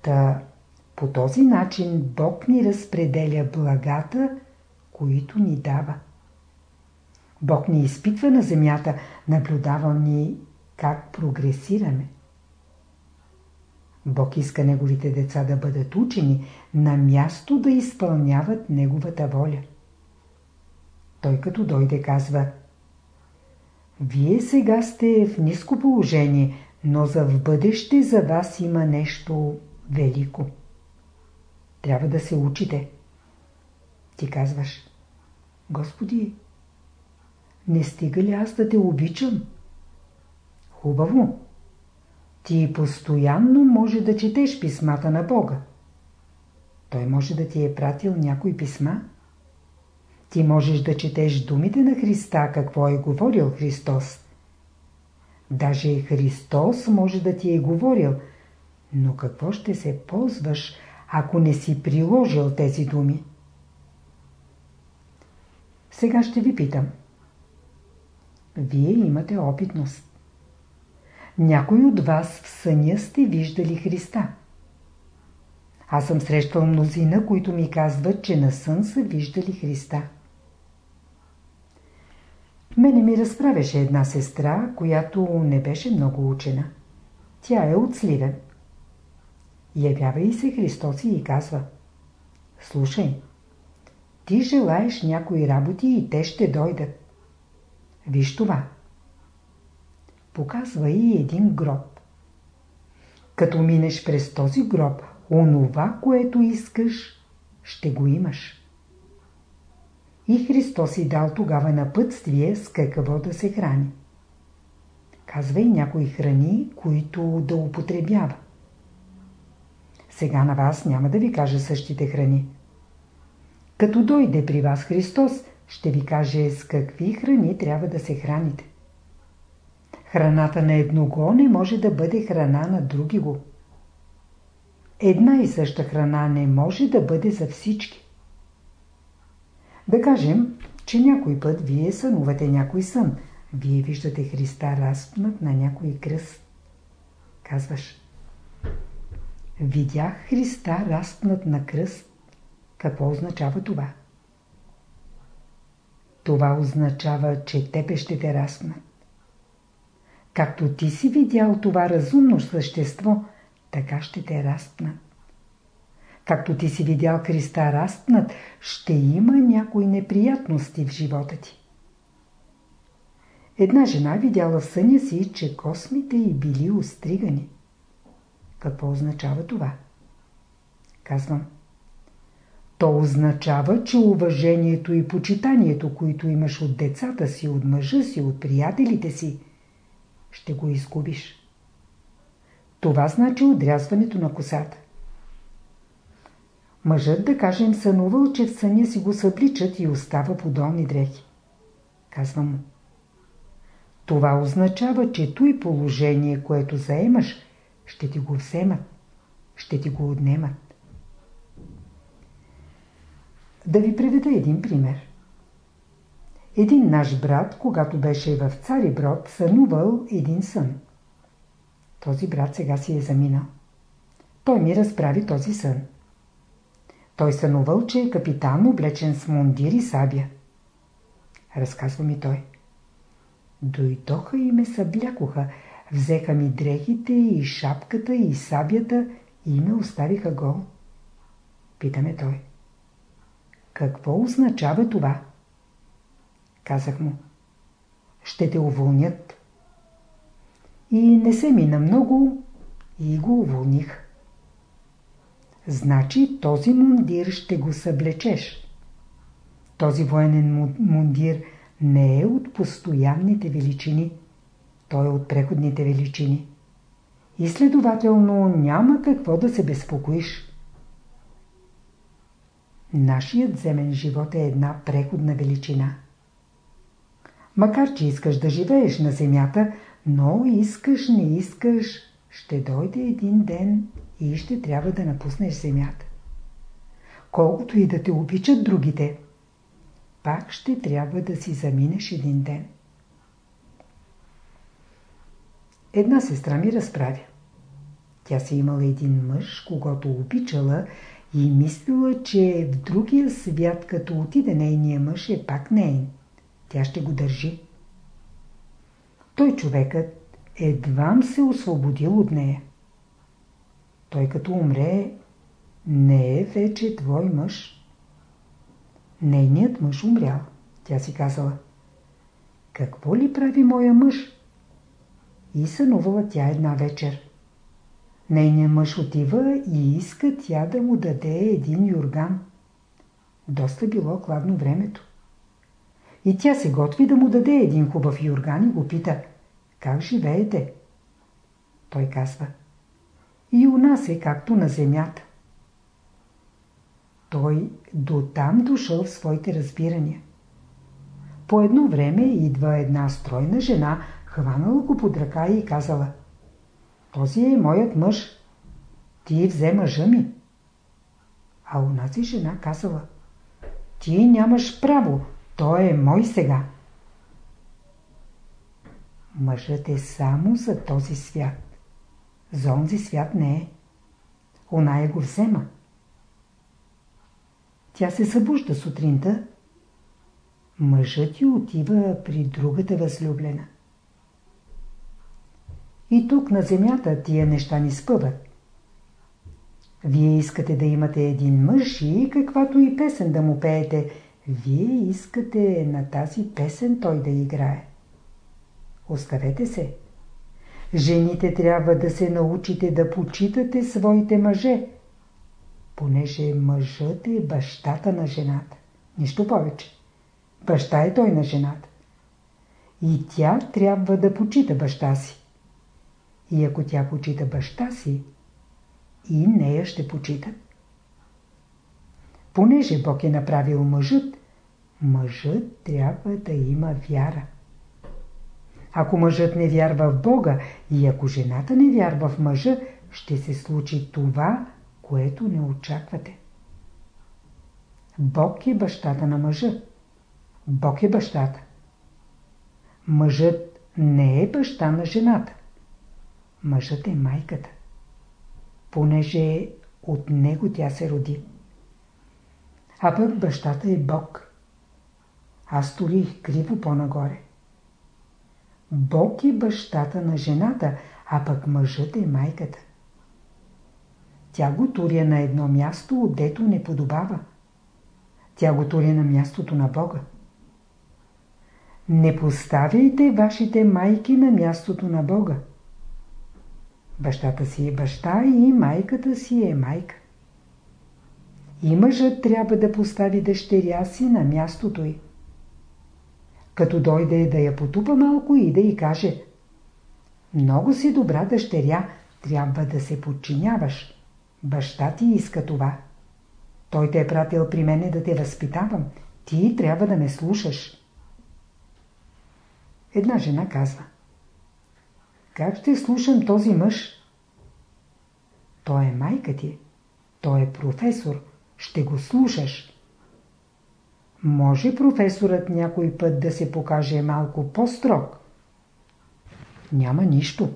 Та по този начин Бог ни разпределя благата, които ни дава. Бог ни изпитва на земята, наблюдава ни как прогресираме. Бог иска неговите деца да бъдат учени, на място да изпълняват неговата воля. Той като дойде казва Вие сега сте в ниско положение, но за в бъдеще за вас има нещо велико. Трябва да се учите. Ти казваш Господи, не стига ли аз да те обичам? Хубаво. Ти постоянно може да четеш писмата на Бога. Той може да ти е пратил някои писма. Ти можеш да четеш думите на Христа, какво е говорил Христос. Даже Христос може да ти е говорил, но какво ще се ползваш, ако не си приложил тези думи? Сега ще ви питам. Вие имате опитност. Някой от вас в съня сте виждали Христа. Аз съм срещал мнозина, които ми казват, че на сън са виждали Христа. Мене ми разправяше една сестра, която не беше много учена. Тя е от Сливен. Явява и се Христос и казва Слушай, ти желаеш някои работи и те ще дойдат. Виж това. Показва и един гроб. Като минеш през този гроб, онова, което искаш, ще го имаш. И Христос си дал тогава напътствие с какво да се храни. Казва и някои храни, които да употребява. Сега на вас няма да ви кажа същите храни. Като дойде при вас Христос, ще ви каже с какви храни трябва да се храните. Храната на едного не може да бъде храна на други го. Една и съща храна не може да бъде за всички. Да кажем, че някой път вие сънувате някой сън. Вие виждате Христа разпнат на някой кръст. Казваш, видях Христа разпнат на кръст. Какво означава това? Това означава, че тебе ще те разпнат. Както ти си видял това разумно същество, така ще те разпнат. Както ти си видял Христа разпнат, ще има някои неприятности в живота ти. Една жена видяла в съня си, че космите й били остригани. Какво означава това? Казвам. То означава, че уважението и почитанието, които имаш от децата си, от мъжа си, от приятелите си, ще го изгубиш. Това значи отрязването на косата. Мъжът, да кажем, сънувал, че в съня си го събличат и остава по долни дрехи. Казвам му. Това означава, че той положение, което заемаш, ще ти го вземат, ще ти го отнемат. Да ви приведа един пример. Един наш брат, когато беше в Цариброд, сънувал един сън. Този брат сега си е заминал. Той ми разправи този сън. Той сънувал, че е капитан, облечен с мундир и сабя. Разказва ми той. Дойдоха и ме съблякоха, взеха ми дрехите и шапката и сабята и ме оставиха гол. Питаме той. Какво означава това? Казах му. Ще те уволнят. И не се мина много и го уволних. Значи този мундир ще го съблечеш. Този военен мундир не е от постоянните величини. Той е от преходните величини. И следователно няма какво да се безпокоиш. Нашият земен живот е една преходна величина. Макар, че искаш да живееш на земята, но искаш, не искаш, ще дойде един ден и ще трябва да напуснеш земята. Колкото и да те обичат другите, пак ще трябва да си заминеш един ден. Една сестра ми разправя. Тя си имала един мъж, когато обичала и мислила, че в другия свят, като отиде нейния мъж, е пак нейн. Тя ще го държи. Той човекът едвам се освободил от нея. Той като умре, не е вече твой мъж. Нейният мъж умрял. Тя си казала. Какво ли прави моя мъж? И сънувала тя една вечер. Нейният мъж отива и иска тя да му даде един юрган. Доста било хладно времето. И тя се готви да му даде един хубав юрган и го пита «Как живеете?» Той казва «И у нас е както на земята». Той до там дошъл в своите разбирания. По едно време идва една стройна жена, хванала го под ръка и казала Този е моят мъж. Ти взе мъжа ми. А унази жена казала Ти нямаш право, той е мой сега. Мъжът е само за този свят. За онзи свят не е. Оная го взема. Тя се събужда сутринта. Мъжът ти отива при другата възлюблена. И тук на земята тия неща ни спъват. Вие искате да имате един мъж и каквато и песен да му пеете, вие искате на тази песен той да играе. Оставете се. Жените трябва да се научите да почитате своите мъже, понеже мъжът е бащата на жената. Нищо повече. Баща е той на жената. И тя трябва да почита баща си. И ако тя почита баща си, и нея ще почитат. Понеже Бог е направил мъжът, мъжът трябва да има вяра. Ако мъжът не вярва в Бога и ако жената не вярва в мъжа, ще се случи това, което не очаквате. Бог е бащата на мъжа. Бог е бащата. Мъжът не е баща на жената. Мъжът е майката. Понеже от него тя се роди. А пък бащата е Бог. Аз сторих криво по-нагоре. Бог е бащата на жената, а пък мъжът е майката. Тя го туря на едно място, отдето не подобава. Тя го туря на мястото на Бога. Не поставяйте вашите майки на мястото на Бога. Бащата си е баща и майката си е майка. И мъжът трябва да постави дъщеря си на мястото й. Като дойде да я потупа малко и да й каже Много си добра дъщеря, трябва да се подчиняваш. Баща ти иска това. Той те е пратил при мене да те възпитавам. Ти трябва да ме слушаш. Една жена казва. Как ще слушам този мъж? Той е майка ти. Той е професор. Ще го слушаш. Може професорът някой път да се покаже малко по-строг? Няма нищо.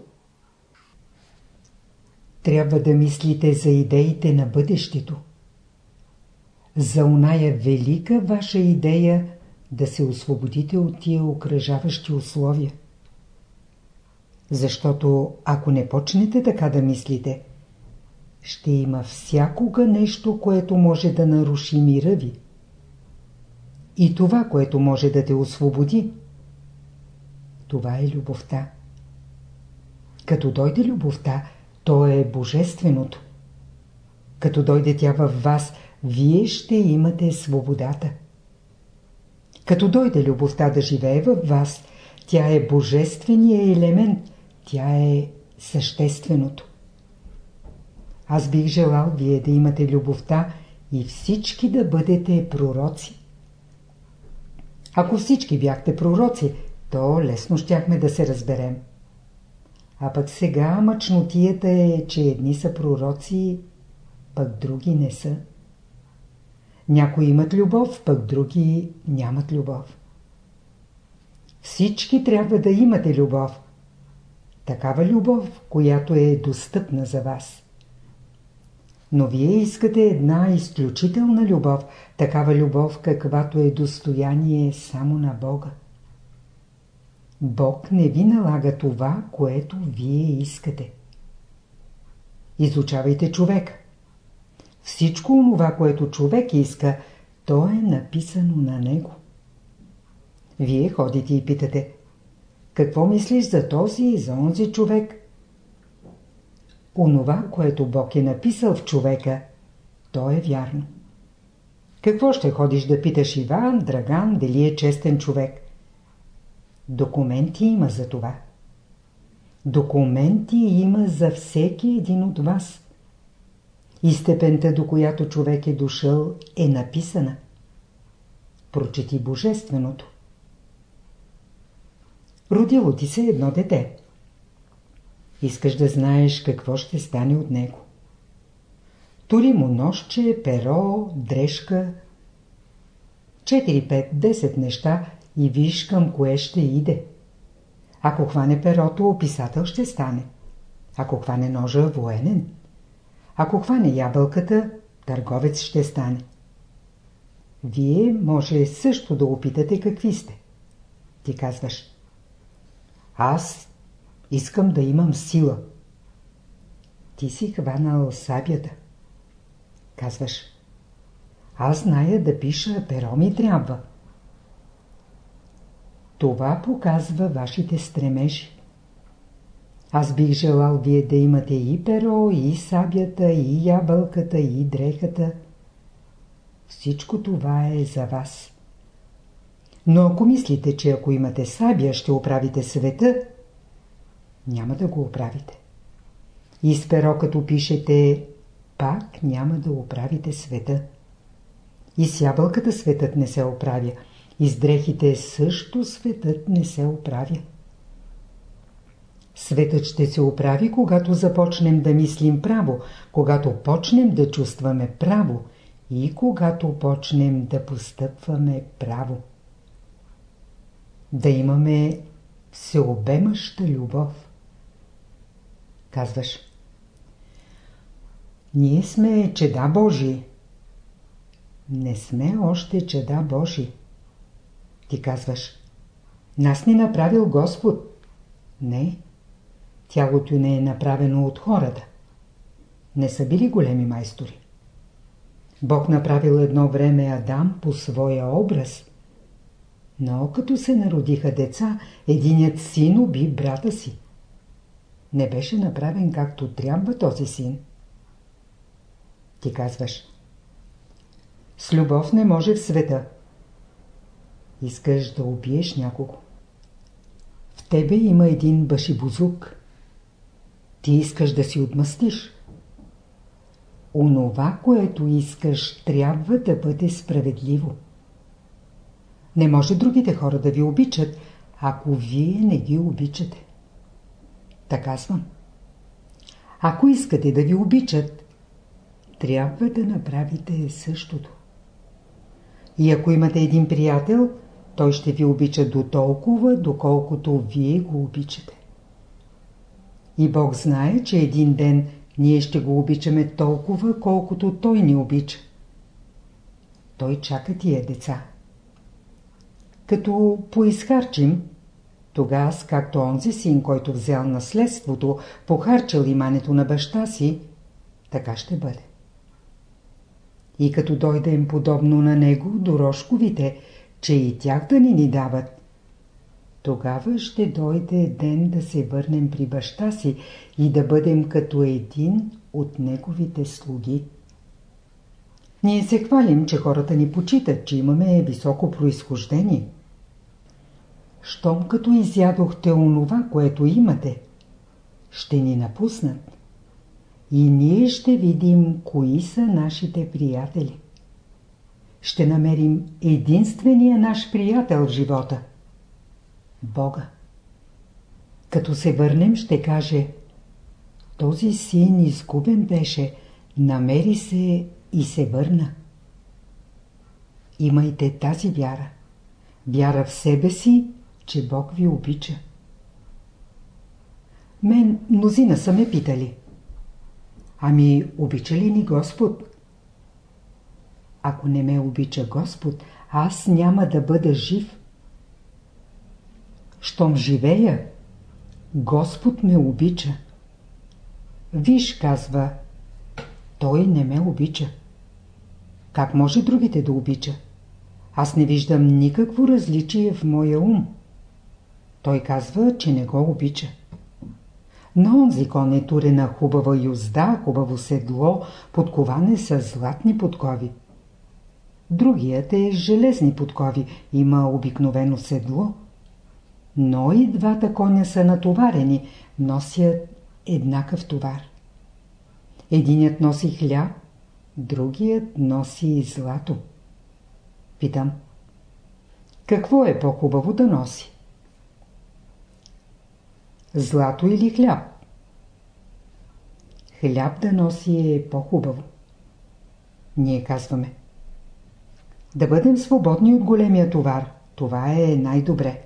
Трябва да мислите за идеите на бъдещето. За оная велика ваша идея да се освободите от тия окръжаващи условия. Защото ако не почнете така да мислите, ще има всякога нещо, което може да наруши мира ви. И това, което може да те освободи, това е любовта. Като дойде любовта, то е божественото. Като дойде тя в вас, вие ще имате свободата. Като дойде любовта да живее в вас, тя е божествения елемент, тя е същественото. Аз бих желал вие да имате любовта и всички да бъдете пророци. Ако всички бяхте пророци, то лесно щяхме да се разберем. А пък сега мъчнотията е, че едни са пророци, пък други не са. Някои имат любов, пък други нямат любов. Всички трябва да имате любов. Такава любов, която е достъпна за вас. Но вие искате една изключителна любов, такава любов, каквато е достояние само на Бога. Бог не ви налага това, което вие искате. Изучавайте човек. Всичко това, което човек иска, то е написано на него. Вие ходите и питате, какво мислиш за този и за онзи човек? Онова, което Бог е написал в човека, то е вярно. Какво ще ходиш да питаш Иван, Драган, дали е честен човек? Документи има за това. Документи има за всеки един от вас. И степента, до която човек е дошъл, е написана. Прочети Божественото. Родило ти се едно дете. Искаш да знаеш какво ще стане от него. Тури му нощче, перо, дрежка. 4, 5, 10 неща и виж към кое ще иде. Ако хване перото, описател ще стане. Ако хване ножа, военен. Ако хване ябълката, търговец ще стане. Вие може също да опитате какви сте. Ти казваш. Аз искам да имам сила. Ти си хванал сабята. Казваш. Аз зная да пиша, перо ми трябва. Това показва вашите стремежи. Аз бих желал вие да имате и перо, и сабята, и ябълката, и дрехата. Всичко това е за вас. Но ако мислите, че ако имате сабия ще оправите света, няма да го оправите. И с перо като пишете, пак няма да оправите света. И с ябълката светът не се оправя. И с дрехите също светът не се оправя. Светът ще се оправи, когато започнем да мислим право, когато почнем да чувстваме право и когато почнем да постъпваме право. Да имаме всеобемаща любов. Казваш. Ние сме чеда Божии. Не сме още чеда Божии. Ти казваш. Нас ни направил Господ. Не. Тялото не е направено от хората. Не са били големи майстори. Бог направил едно време Адам по своя образ. Но като се народиха деца, единият син уби брата си. Не беше направен както трябва този син. Ти казваш. С любов не може в света. Искаш да убиеш някого. В тебе има един башибузук. Ти искаш да си отмъстиш. Онова, което искаш, трябва да бъде справедливо. Не може другите хора да ви обичат, ако вие не ги обичате. Така съм. Ако искате да ви обичат, трябва да направите същото. И ако имате един приятел, той ще ви обича до толкова, доколкото вие го обичате. И Бог знае, че един ден ние ще го обичаме толкова, колкото той ни обича. Той чака тия деца. Като поизхарчим, тогава, както онзи син, който взел наследството, похарчал имането на баща си, така ще бъде. И като дойдем подобно на него до рожковите, че и тях да ни ни дават, тогава ще дойде ден да се върнем при баща си и да бъдем като един от неговите слуги. Ние се хвалим, че хората ни почитат, че имаме високо происхождение. Щом като изядохте онова, което имате, ще ни напуснат. И ние ще видим, кои са нашите приятели. Ще намерим единствения наш приятел в живота – Бога. Като се върнем, ще каже Този син изгубен беше, намери се и се върна. Имайте тази вяра. Вяра в себе си, че Бог ви обича. Мен мнозина са ме питали. Ами, обича ли ни Господ? Ако не ме обича Господ, аз няма да бъда жив. Щом живея, Господ ме обича. Виж, казва, той не ме обича. Как може другите да обича? Аз не виждам никакво различие в моя ум. Той казва, че не го обича. На онзи кон е турена хубава юзда, хубаво седло, подковане с златни подкови. Другият е железни подкови, има обикновено седло. Но и двата коня са натоварени, носят еднакъв товар. Единият носи хляб, другият носи злато. Питам, какво е по-хубаво да носи? Злато или хляб? Хляб да носи е по-хубаво. Ние казваме. Да бъдем свободни от големия товар. Това е най-добре.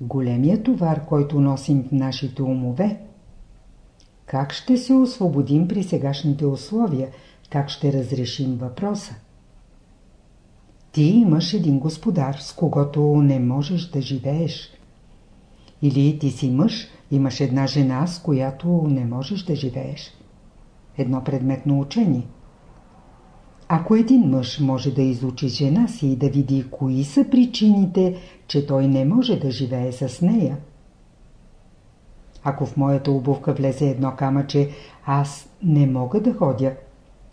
Големия товар, който носим в нашите умове, как ще се освободим при сегашните условия? Как ще разрешим въпроса? Ти имаш един господар, с когото не можеш да живееш. Или ти си мъж, имаш една жена, с която не можеш да живееш. Едно предметно учение. Ако един мъж може да изучи жена си и да види кои са причините, че той не може да живее с нея, ако в моята обувка влезе едно камъче, аз не мога да ходя.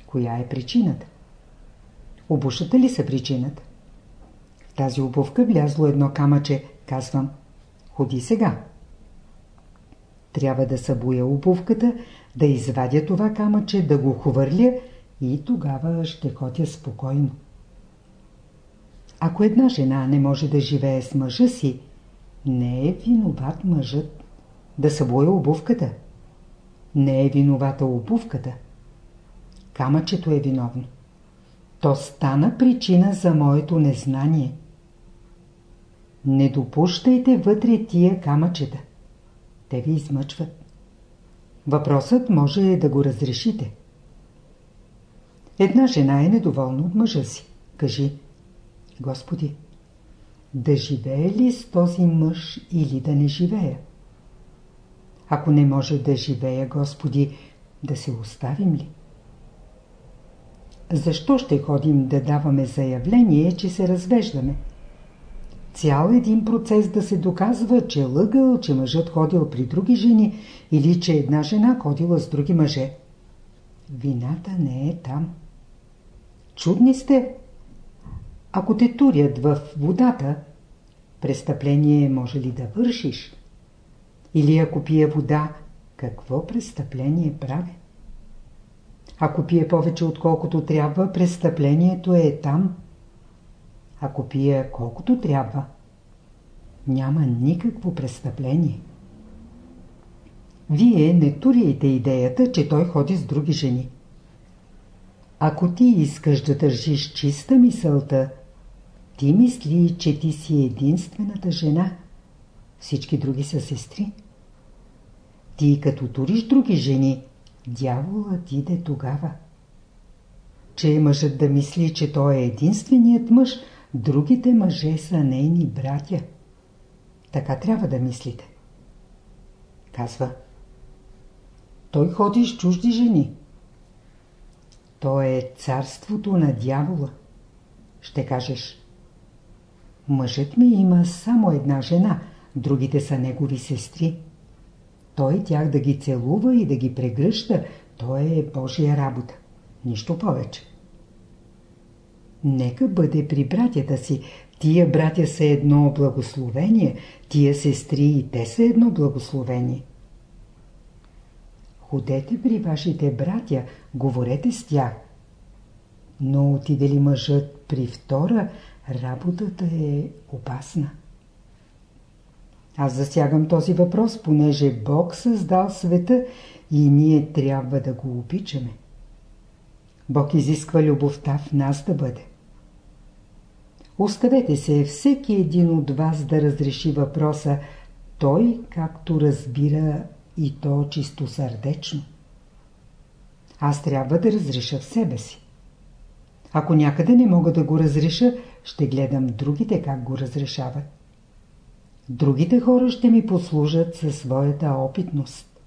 Коя е причината? Обушата ли са причината? В тази обувка влязло едно камъче, казвам – Ходи сега. Трябва да събуя обувката, да извадя това камъче, да го хвърля и тогава ще ходя спокойно. Ако една жена не може да живее с мъжа си, не е виноват мъжът да събуя обувката. Не е виновата обувката. Камъчето е виновно. То стана причина за моето незнание. Не допущайте вътре тия камъчета. Те ви измъчват. Въпросът може да го разрешите. Една жена е недоволна от мъжа си. Кажи, Господи, да живее ли с този мъж или да не живея? Ако не може да живея, Господи, да се оставим ли? Защо ще ходим да даваме заявление, че се развеждаме? Цял един процес да се доказва, че е лъгал, че мъжът ходил при други жени или че една жена ходила с други мъже. Вината не е там. Чудни сте. Ако те турят в водата, престъпление може ли да вършиш? Или ако пие вода, какво престъпление прави? Ако пие повече отколкото трябва, престъплението е там – ако пие колкото трябва, няма никакво престъпление. Вие не туряйте идеята, че той ходи с други жени. Ако ти искаш да държиш чиста мисълта, ти мисли, че ти си единствената жена. Всички други са сестри. Ти като туриш други жени, дяволът иде тогава. Че мъжът да мисли, че той е единственият мъж, другите мъже са нейни братя. Така трябва да мислите. Казва. Той ходи с чужди жени. То е царството на дявола. Ще кажеш. Мъжът ми има само една жена, другите са негови сестри. Той тях да ги целува и да ги прегръща, то е Божия работа. Нищо повече. Нека бъде при братята си. Тия братя са едно благословение, тия сестри и те са едно благословение. Ходете при вашите братя, говорете с тях. Но отиде ли мъжът при втора, работата е опасна. Аз засягам този въпрос, понеже Бог създал света и ние трябва да го обичаме. Бог изисква любовта в нас да бъде. Оставете се всеки един от вас да разреши въпроса, той както разбира и то чисто сърдечно. Аз трябва да разреша в себе си. Ако някъде не мога да го разреша, ще гледам другите как го разрешават. Другите хора ще ми послужат със своята опитност.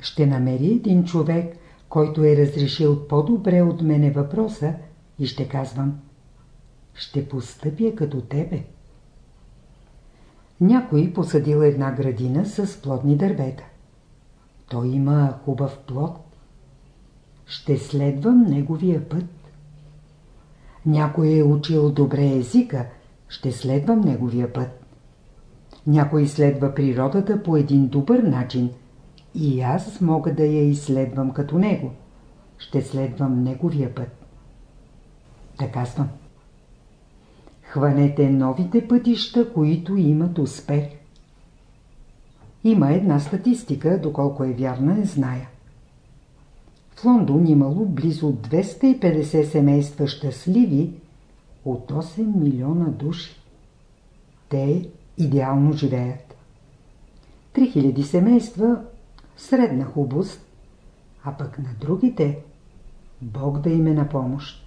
Ще намери един човек, който е разрешил по-добре от мене въпроса и ще казвам Ще постъпя като тебе. Някой посадил една градина с плодни дървета. Той има хубав плод. Ще следвам неговия път. Някой е учил добре езика, ще следвам неговия път. Някой изследва природата по един добър начин и аз мога да я изследвам като него. Ще следвам неговия път. Така съм. Хванете новите пътища, които имат успех. Има една статистика, доколко е вярна, не зная. В Лондон имало близо 250 семейства щастливи от 8 милиона души. Те идеално живеят. 3000 семейства средна хубост, а пък на другите Бог да им е на помощ.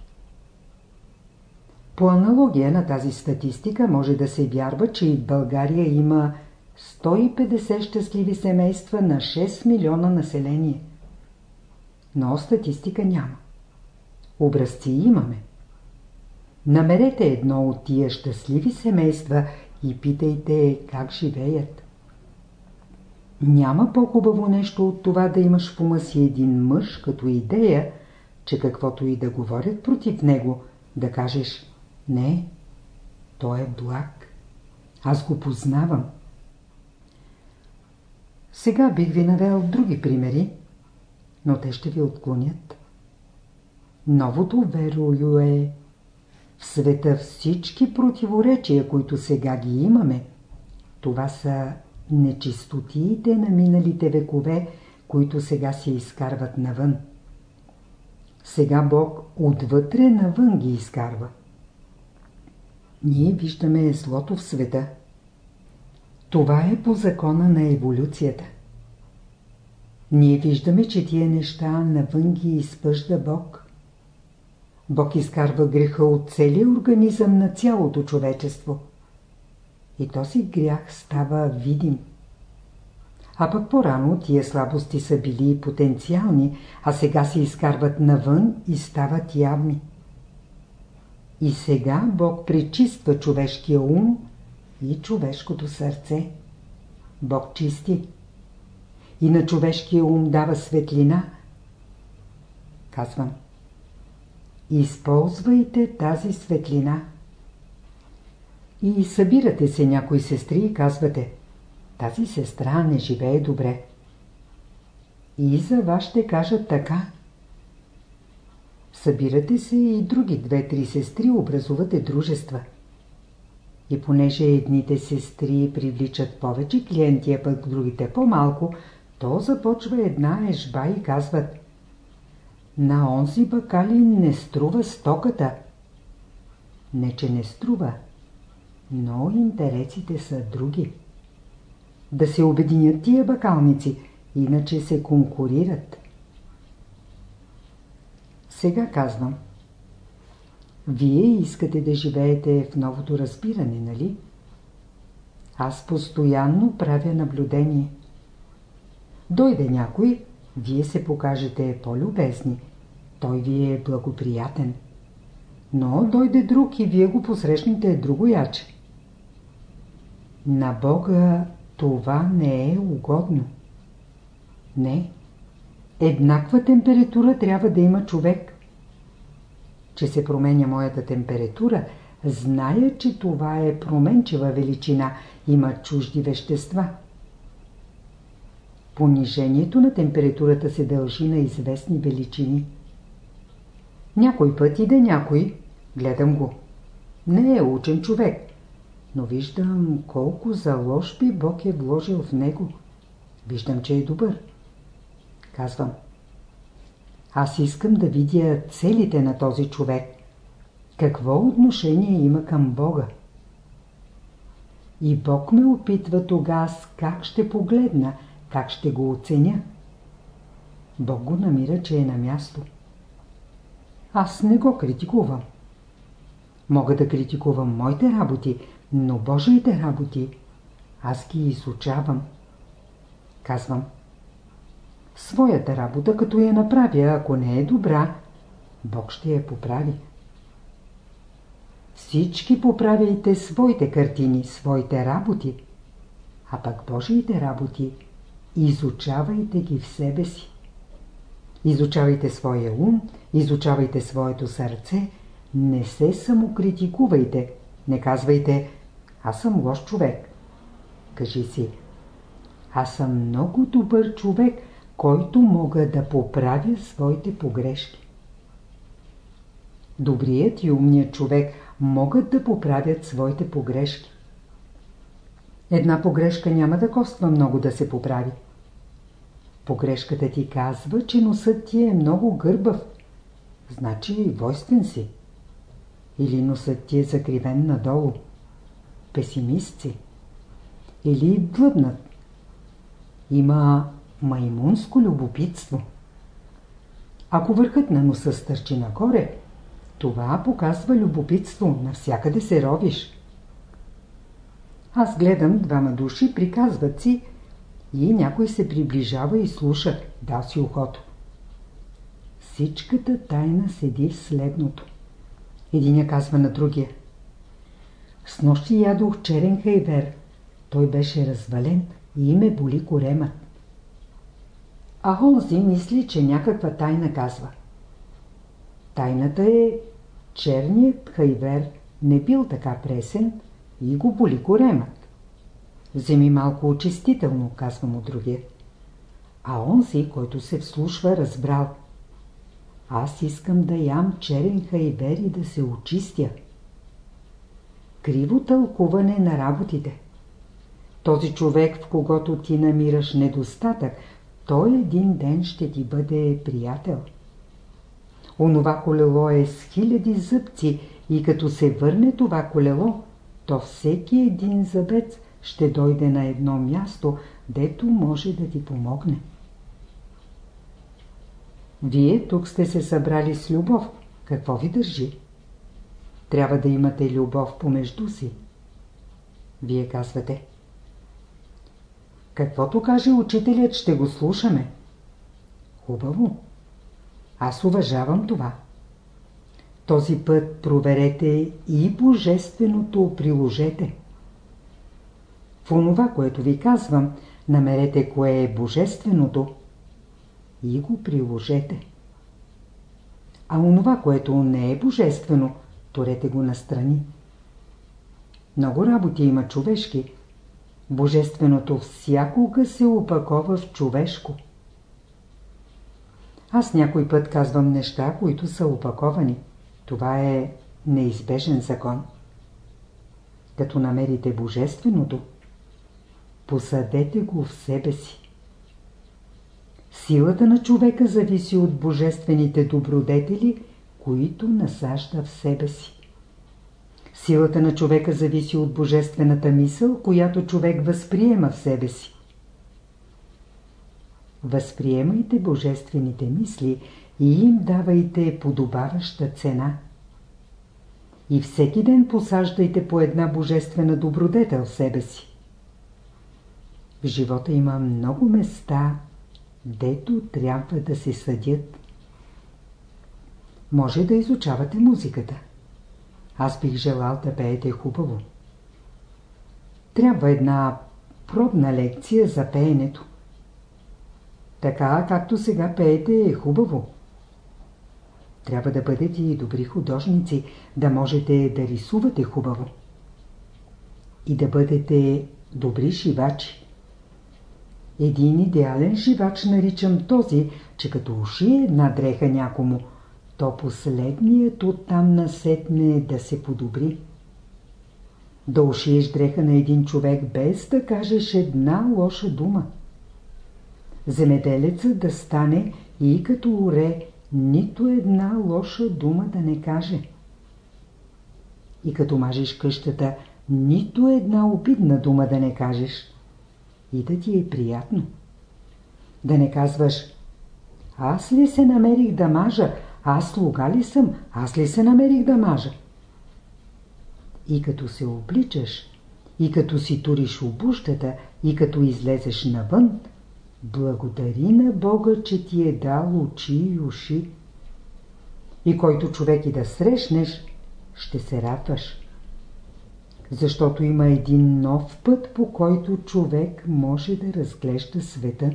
По аналогия на тази статистика може да се вярва, че и в България има 150 щастливи семейства на 6 милиона население. Но статистика няма. Образци имаме. Намерете едно от тия щастливи семейства и питайте как живеят. Няма по-хубаво нещо от това да имаш в ума си един мъж като идея, че каквото и да говорят против него, да кажеш не, той е благ. Аз го познавам. Сега бих ви навел други примери, но те ще ви отклонят. Новото верою е в света всички противоречия, които сега ги имаме, това са нечистотиите на миналите векове, които сега се изкарват навън. Сега Бог отвътре навън ги изкарва. Ние виждаме злото в света. Това е по закона на еволюцията. Ние виждаме, че тия неща навън ги изпъжда Бог. Бог изкарва греха от целия организъм на цялото човечество. И този грях става видим. А пък по-рано тия слабости са били потенциални, а сега се изкарват навън и стават явни. И сега Бог пречиства човешкия ум и човешкото сърце. Бог чисти. И на човешкия ум дава светлина. Казвам. Използвайте тази светлина. И събирате се някои сестри и казвате Тази сестра не живее добре. И за вас ще кажат така. Събирате се и други две-три сестри образувате дружества. И понеже едните сестри привличат повече клиенти, а пък другите по-малко, то започва една ежба и казват На онзи бакалин не струва стоката. Не, че не струва, но интересите са други. Да се обединят тия бакалници, иначе се конкурират. Сега казвам. Вие искате да живеете в новото разбиране, нали? Аз постоянно правя наблюдение. Дойде някой, вие се покажете по-любезни. Той ви е благоприятен. Но дойде друг и вие го посрещнете другояче. На Бога това не е угодно. Не. Еднаква температура трябва да има човек. Че се променя моята температура, зная, че това е променчива величина, има чужди вещества. Понижението на температурата се дължи на известни величини. Някой път иде някой, гледам го. Не е учен човек, но виждам колко заложби Бог е вложил в него. Виждам, че е добър. Казвам. Аз искам да видя целите на този човек. Какво отношение има към Бога? И Бог ме опитва тогава как ще погледна, как ще го оценя. Бог го намира, че е на място. Аз не го критикувам. Мога да критикувам моите работи, но Божиите работи аз ги изучавам. Казвам. Своята работа, като я направя, ако не е добра, Бог ще я поправи. Всички поправяйте своите картини, своите работи, а пък Божиите работи изучавайте ги в себе си. Изучавайте своя ум, изучавайте своето сърце, не се самокритикувайте, не казвайте аз съм лош човек. Кажи си, аз съм много добър човек, който мога да поправя своите погрешки. Добрият и умният човек могат да поправят своите погрешки. Една погрешка няма да коства много да се поправи. Погрешката ти казва, че носът ти е много гърбав. Значи и войствен си. Или носът ти е закривен надолу песимист си или длъбнат. Има маймунско любопитство. Ако върхът на носа стърчи нагоре, това показва любопитство, навсякъде се ровиш. Аз гледам двама души, приказват си и някой се приближава и слуша, да си ухото. Всичката тайна седи в следното. Единя казва на другия. С нощи ядох черен хайвер. Той беше развален и ме боли корема. А онзи мисли, че някаква тайна казва. Тайната е, черният хайвер не бил така пресен и го боли коремът. Вземи малко очистително, казва му другия. А онзи, който се вслушва, разбрал. Аз искам да ям черен хайвер и да се очистя криво тълкуване на работите. Този човек, в когото ти намираш недостатък, той един ден ще ти бъде приятел. Онова колело е с хиляди зъбци и като се върне това колело, то всеки един зъбец ще дойде на едно място, дето може да ти помогне. Вие тук сте се събрали с любов. Какво ви държи? Трябва да имате любов помежду си. Вие казвате. Каквото каже учителят, ще го слушаме. Хубаво. Аз уважавам това. Този път проверете и божественото приложете. В онова, което ви казвам, намерете кое е божественото и го приложете. А онова, което не е божествено, Турете го настрани. Много работи има човешки. Божественото всякога се опакова в човешко. Аз някой път казвам неща, които са опаковани. Това е неизбежен закон. Като намерите Божественото, посадете го в себе си. Силата на човека зависи от божествените добродетели, които насажда в себе си. Силата на човека зависи от божествената мисъл, която човек възприема в себе си. Възприемайте божествените мисли и им давайте подобаваща цена. И всеки ден посаждайте по една божествена добродетел в себе си. В живота има много места, дето трябва да се съдят. Може да изучавате музиката. Аз бих желал да пеете хубаво. Трябва една пробна лекция за пеенето. Така, както сега пеете, е хубаво. Трябва да бъдете и добри художници, да можете да рисувате хубаво. И да бъдете добри шивачи. Един идеален живач наричам този, че като уши една дреха някому, то последният оттам насетне да се подобри. Да ушиеш дреха на един човек без да кажеш една лоша дума. Земеделецът да стане и като уре нито една лоша дума да не каже. И като мажеш къщата, нито една обидна дума да не кажеш и да ти е приятно. Да не казваш Аз ли се намерих да мажа? Аз слуга ли съм? Аз ли се намерих да мажа? И като се обличаш, и като си туриш обущата, и като излезеш навън, благодари на Бога, че ти е дал очи и уши. И който човек и да срещнеш, ще се радваш защото има един нов път, по който човек може да разглежда света.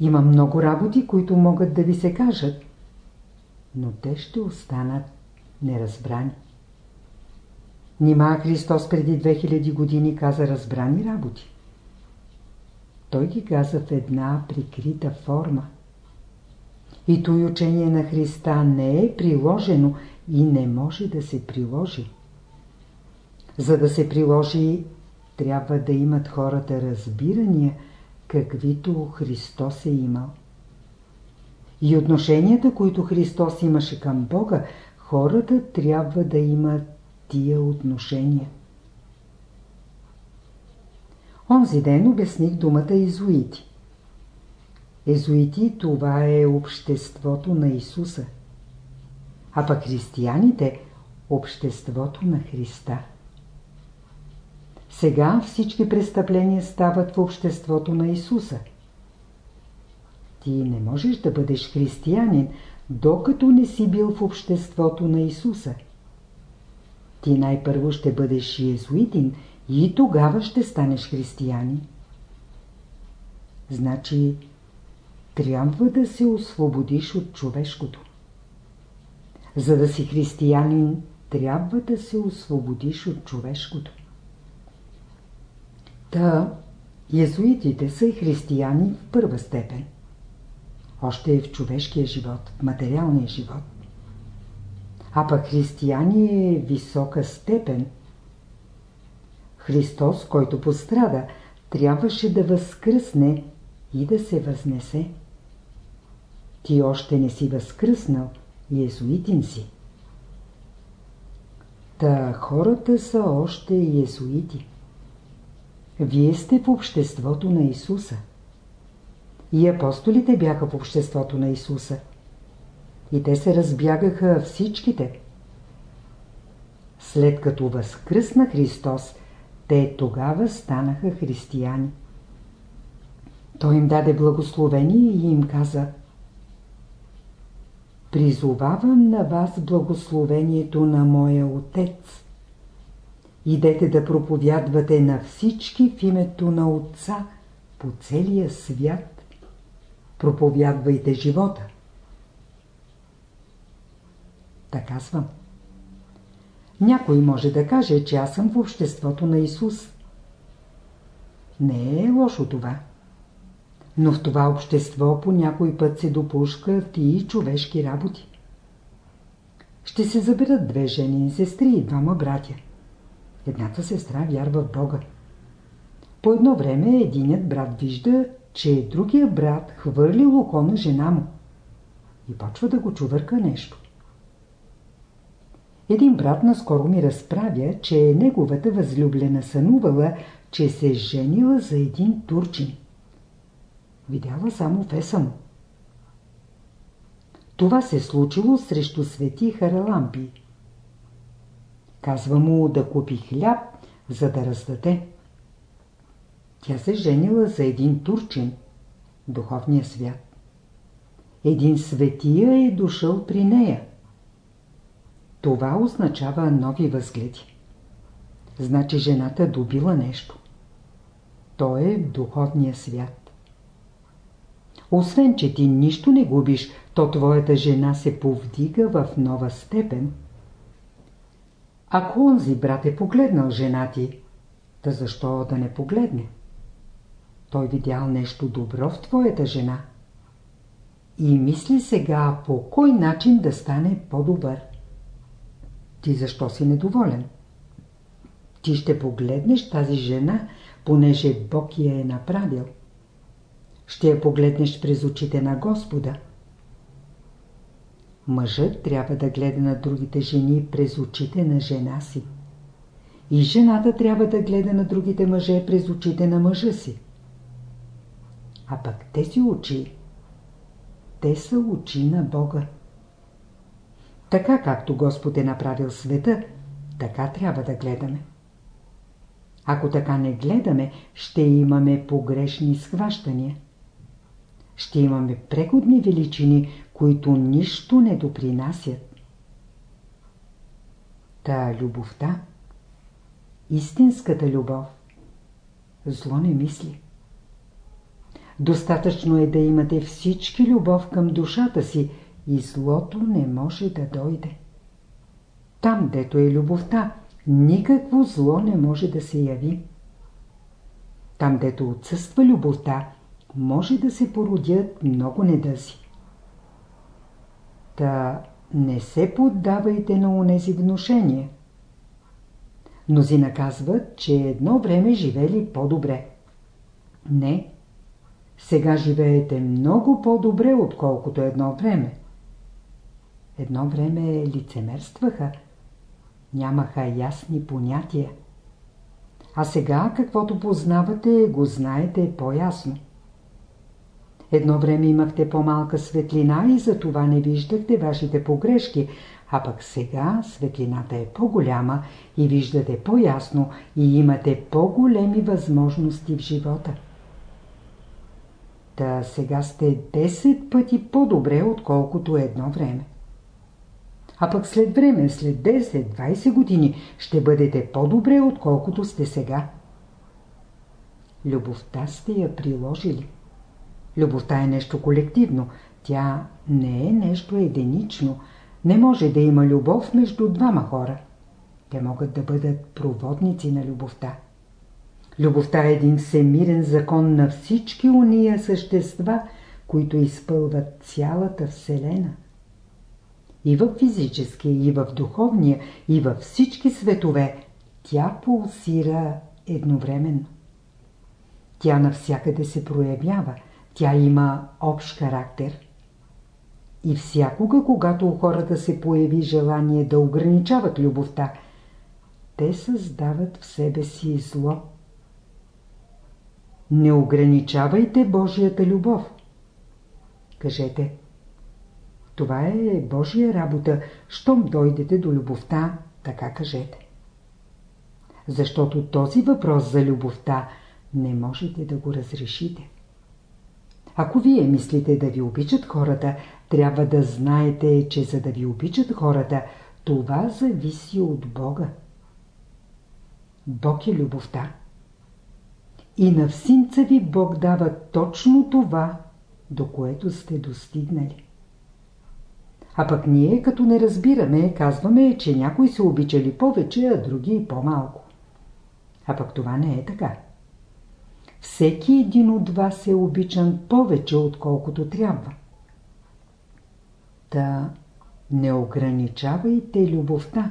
Има много работи, които могат да ви се кажат, но те ще останат неразбрани. Нима Христос преди 2000 години каза разбрани работи. Той ги каза в една прикрита форма. И той учение на Христа не е приложено и не може да се приложи. За да се приложи, трябва да имат хората разбирания, каквито Христос е имал. И отношенията, които Христос имаше към Бога, хората трябва да имат тия отношения. Онзи ден обясних думата езуити. Езуити това е обществото на Исуса, а пък християните – обществото на Христа. Сега всички престъпления стават в обществото на Исуса. Ти не можеш да бъдеш християнин, докато не си бил в обществото на Исуса. Ти най-първо ще бъдеш иезуитин и тогава ще станеш християнин. Значи, трябва да се освободиш от човешкото. За да си християнин, трябва да се освободиш от човешкото. Та, езуитите са християни в първа степен. Още е в човешкия живот, в материалния живот. А пък християни е висока степен. Христос, който пострада, трябваше да възкръсне и да се възнесе. Ти още не си възкръснал, езуитин си. Та хората са още езуити. Вие сте в обществото на Исуса. И апостолите бяха в обществото на Исуса. И те се разбягаха всичките. След като възкръсна Христос, те тогава станаха християни. Той им даде благословение и им каза Призовавам на вас благословението на моя Отец Идете да проповядвате на всички в името на Отца по целия свят. Проповядвайте живота. Така казвам. Някой може да каже, че аз съм в обществото на Исус. Не е лошо това. Но в това общество по някой път се допускат и човешки работи. Ще се заберат две жени и сестри и двама братя. Едната сестра вярва в Бога. По едно време единият брат вижда, че другия брат хвърлил око на жена му и почва да го чувърка нещо. Един брат наскоро ми разправя, че неговата възлюблена сънувала, че се женила за един турчин. Видяла само феса му. Това се случило срещу свети Харалампи. Казва му да купи хляб, за да раздаде. Тя се женила за един турчин, духовния свят. Един светия е дошъл при нея. Това означава нови възгледи. Значи жената добила нещо. То е в духовния свят. Освен, че ти нищо не губиш, то твоята жена се повдига в нова степен. Ако онзи брат е погледнал жена ти, да защо да не погледне? Той видял нещо добро в твоята жена. И мисли сега по кой начин да стане по-добър. Ти защо си недоволен? Ти ще погледнеш тази жена, понеже Бог я е направил. Ще я погледнеш през очите на Господа. Мъжът трябва да гледа на другите жени през очите на жена си. И жената трябва да гледа на другите мъже през очите на мъжа си. А пък тези очи, те са очи на Бога. Така както Господ е направил света, така трябва да гледаме. Ако така не гледаме, ще имаме погрешни схващания. Ще имаме преходни величини, които нищо не допринасят. Та любовта, истинската любов, зло не мисли. Достатъчно е да имате всички любов към душата си и злото не може да дойде. Там, дето е любовта, никакво зло не може да се яви. Там, дето отсъства любовта, може да се породят много недъзи. Та не се поддавайте на унези внушения. Мнози наказват, че едно време живели по-добре. Не. Сега живеете много по-добре, отколкото едно време. Едно време лицемерстваха. Нямаха ясни понятия. А сега, каквото познавате, го знаете по-ясно. Едно време имахте по-малка светлина и за това не виждахте вашите погрешки, а пък сега светлината е по-голяма и виждате по-ясно и имате по-големи възможности в живота. Та сега сте 10 пъти по-добре, отколкото едно време. А пък след време, след 10-20 години, ще бъдете по-добре, отколкото сте сега. Любовта сте я приложили. Любовта е нещо колективно. Тя не е нещо единично. Не може да има любов между двама хора. Те могат да бъдат проводници на любовта. Любовта е един всемирен закон на всички уния същества, които изпълват цялата Вселена. И в физическия, и в духовния, и във всички светове тя пулсира едновременно. Тя навсякъде се проявява, тя има общ характер. И всякога, когато у хората се появи желание да ограничават любовта, те създават в себе си зло. Не ограничавайте Божията любов. Кажете, това е Божия работа. Щом дойдете до любовта, така кажете. Защото този въпрос за любовта не можете да го разрешите. Ако вие мислите да ви обичат хората, трябва да знаете, че за да ви обичат хората, това зависи от Бога. Бог е любовта. И на всинца ви Бог дава точно това, до което сте достигнали. А пък ние, като не разбираме, казваме, че някои се обичали повече, а други по-малко. А пък това не е така. Всеки един от вас е обичан повече, отколкото трябва. Та не ограничавайте любовта.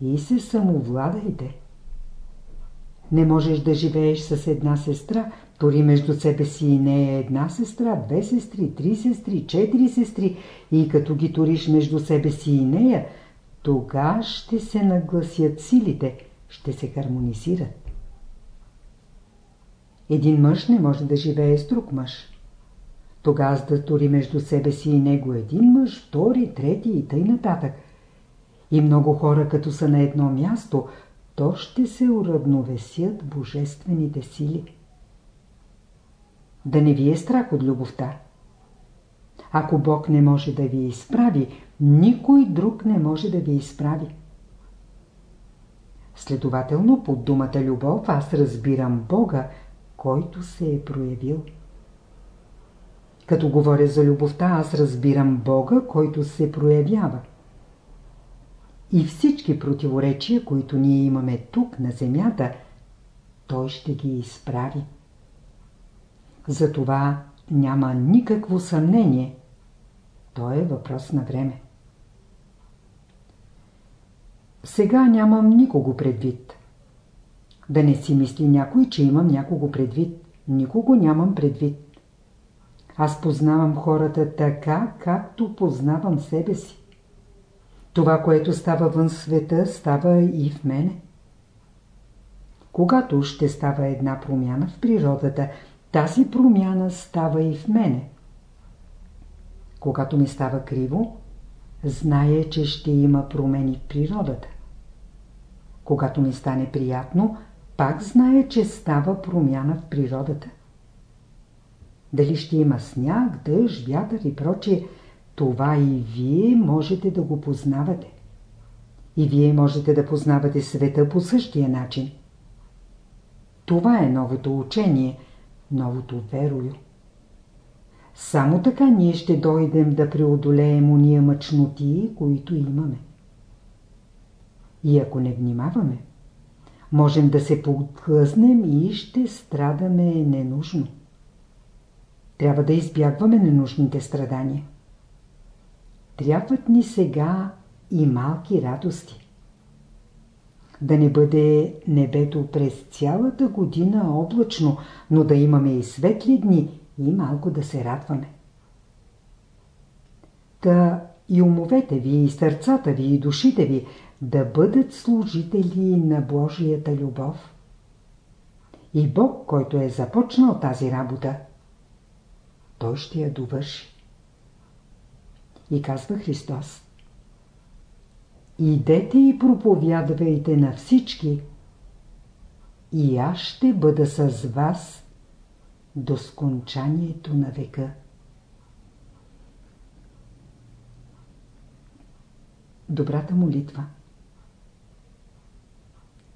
и се самовладайте. Не можеш да живееш с една сестра, тори между себе си и нея една сестра, две сестри, три сестри, четири сестри и като ги туриш между себе си и нея, тога ще се нагласят силите, ще се хармонизират. Един мъж не може да живее с друг мъж. Тогава да тури между себе си и него един мъж, втори, трети и тъй нататък. И много хора, като са на едно място, то ще се уравновесят божествените сили. Да не ви е страх от любовта. Ако Бог не може да ви изправи, никой друг не може да ви изправи. Следователно, под думата любов аз разбирам Бога, който се е проявил. Като говоря за любовта, аз разбирам Бога, който се проявява. И всички противоречия, които ние имаме тук на земята, Той ще ги изправи. Затова няма никакво съмнение. То е въпрос на време. Сега нямам никого предвид. Да не си мисли някой, че имам някого предвид. Никого нямам предвид. Аз познавам хората така, както познавам себе си. Това, което става вън света, става и в мене. Когато ще става една промяна в природата, тази промяна става и в мене. Когато ми става криво, зная, че ще има промени в природата. Когато ми стане приятно, пак знае, че става промяна в природата. Дали ще има сняг, дъжд, вятър и прочие, това и вие можете да го познавате. И вие можете да познавате света по същия начин. Това е новото учение, новото верою. Само така ние ще дойдем да преодолеем уния мъчноти, които имаме. И ако не внимаваме, можем да се подхлъзнем и ще страдаме ненужно. Трябва да избягваме ненужните страдания. Трябват ни сега и малки радости. Да не бъде небето през цялата година облачно, но да имаме и светли дни и малко да се радваме. Та и умовете ви, и сърцата ви, и душите ви да бъдат служители на Божията любов. И Бог, който е започнал тази работа, той ще я довърши. И казва Христос. Идете и проповядвайте на всички, и аз ще бъда с вас до скончанието на века. Добрата молитва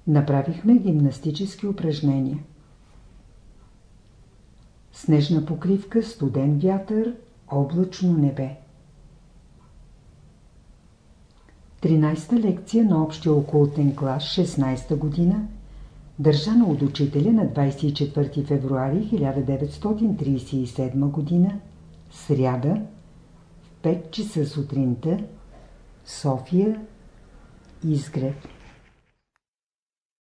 Направихме гимнастически упражнения. Снежна покривка, студен вятър, облачно небе. 13-та лекция на общия окултен клас, 16-та година, държана от учителя на 24 февруари 1937 година, сряда, в 5 часа сутринта, София, Изгрев.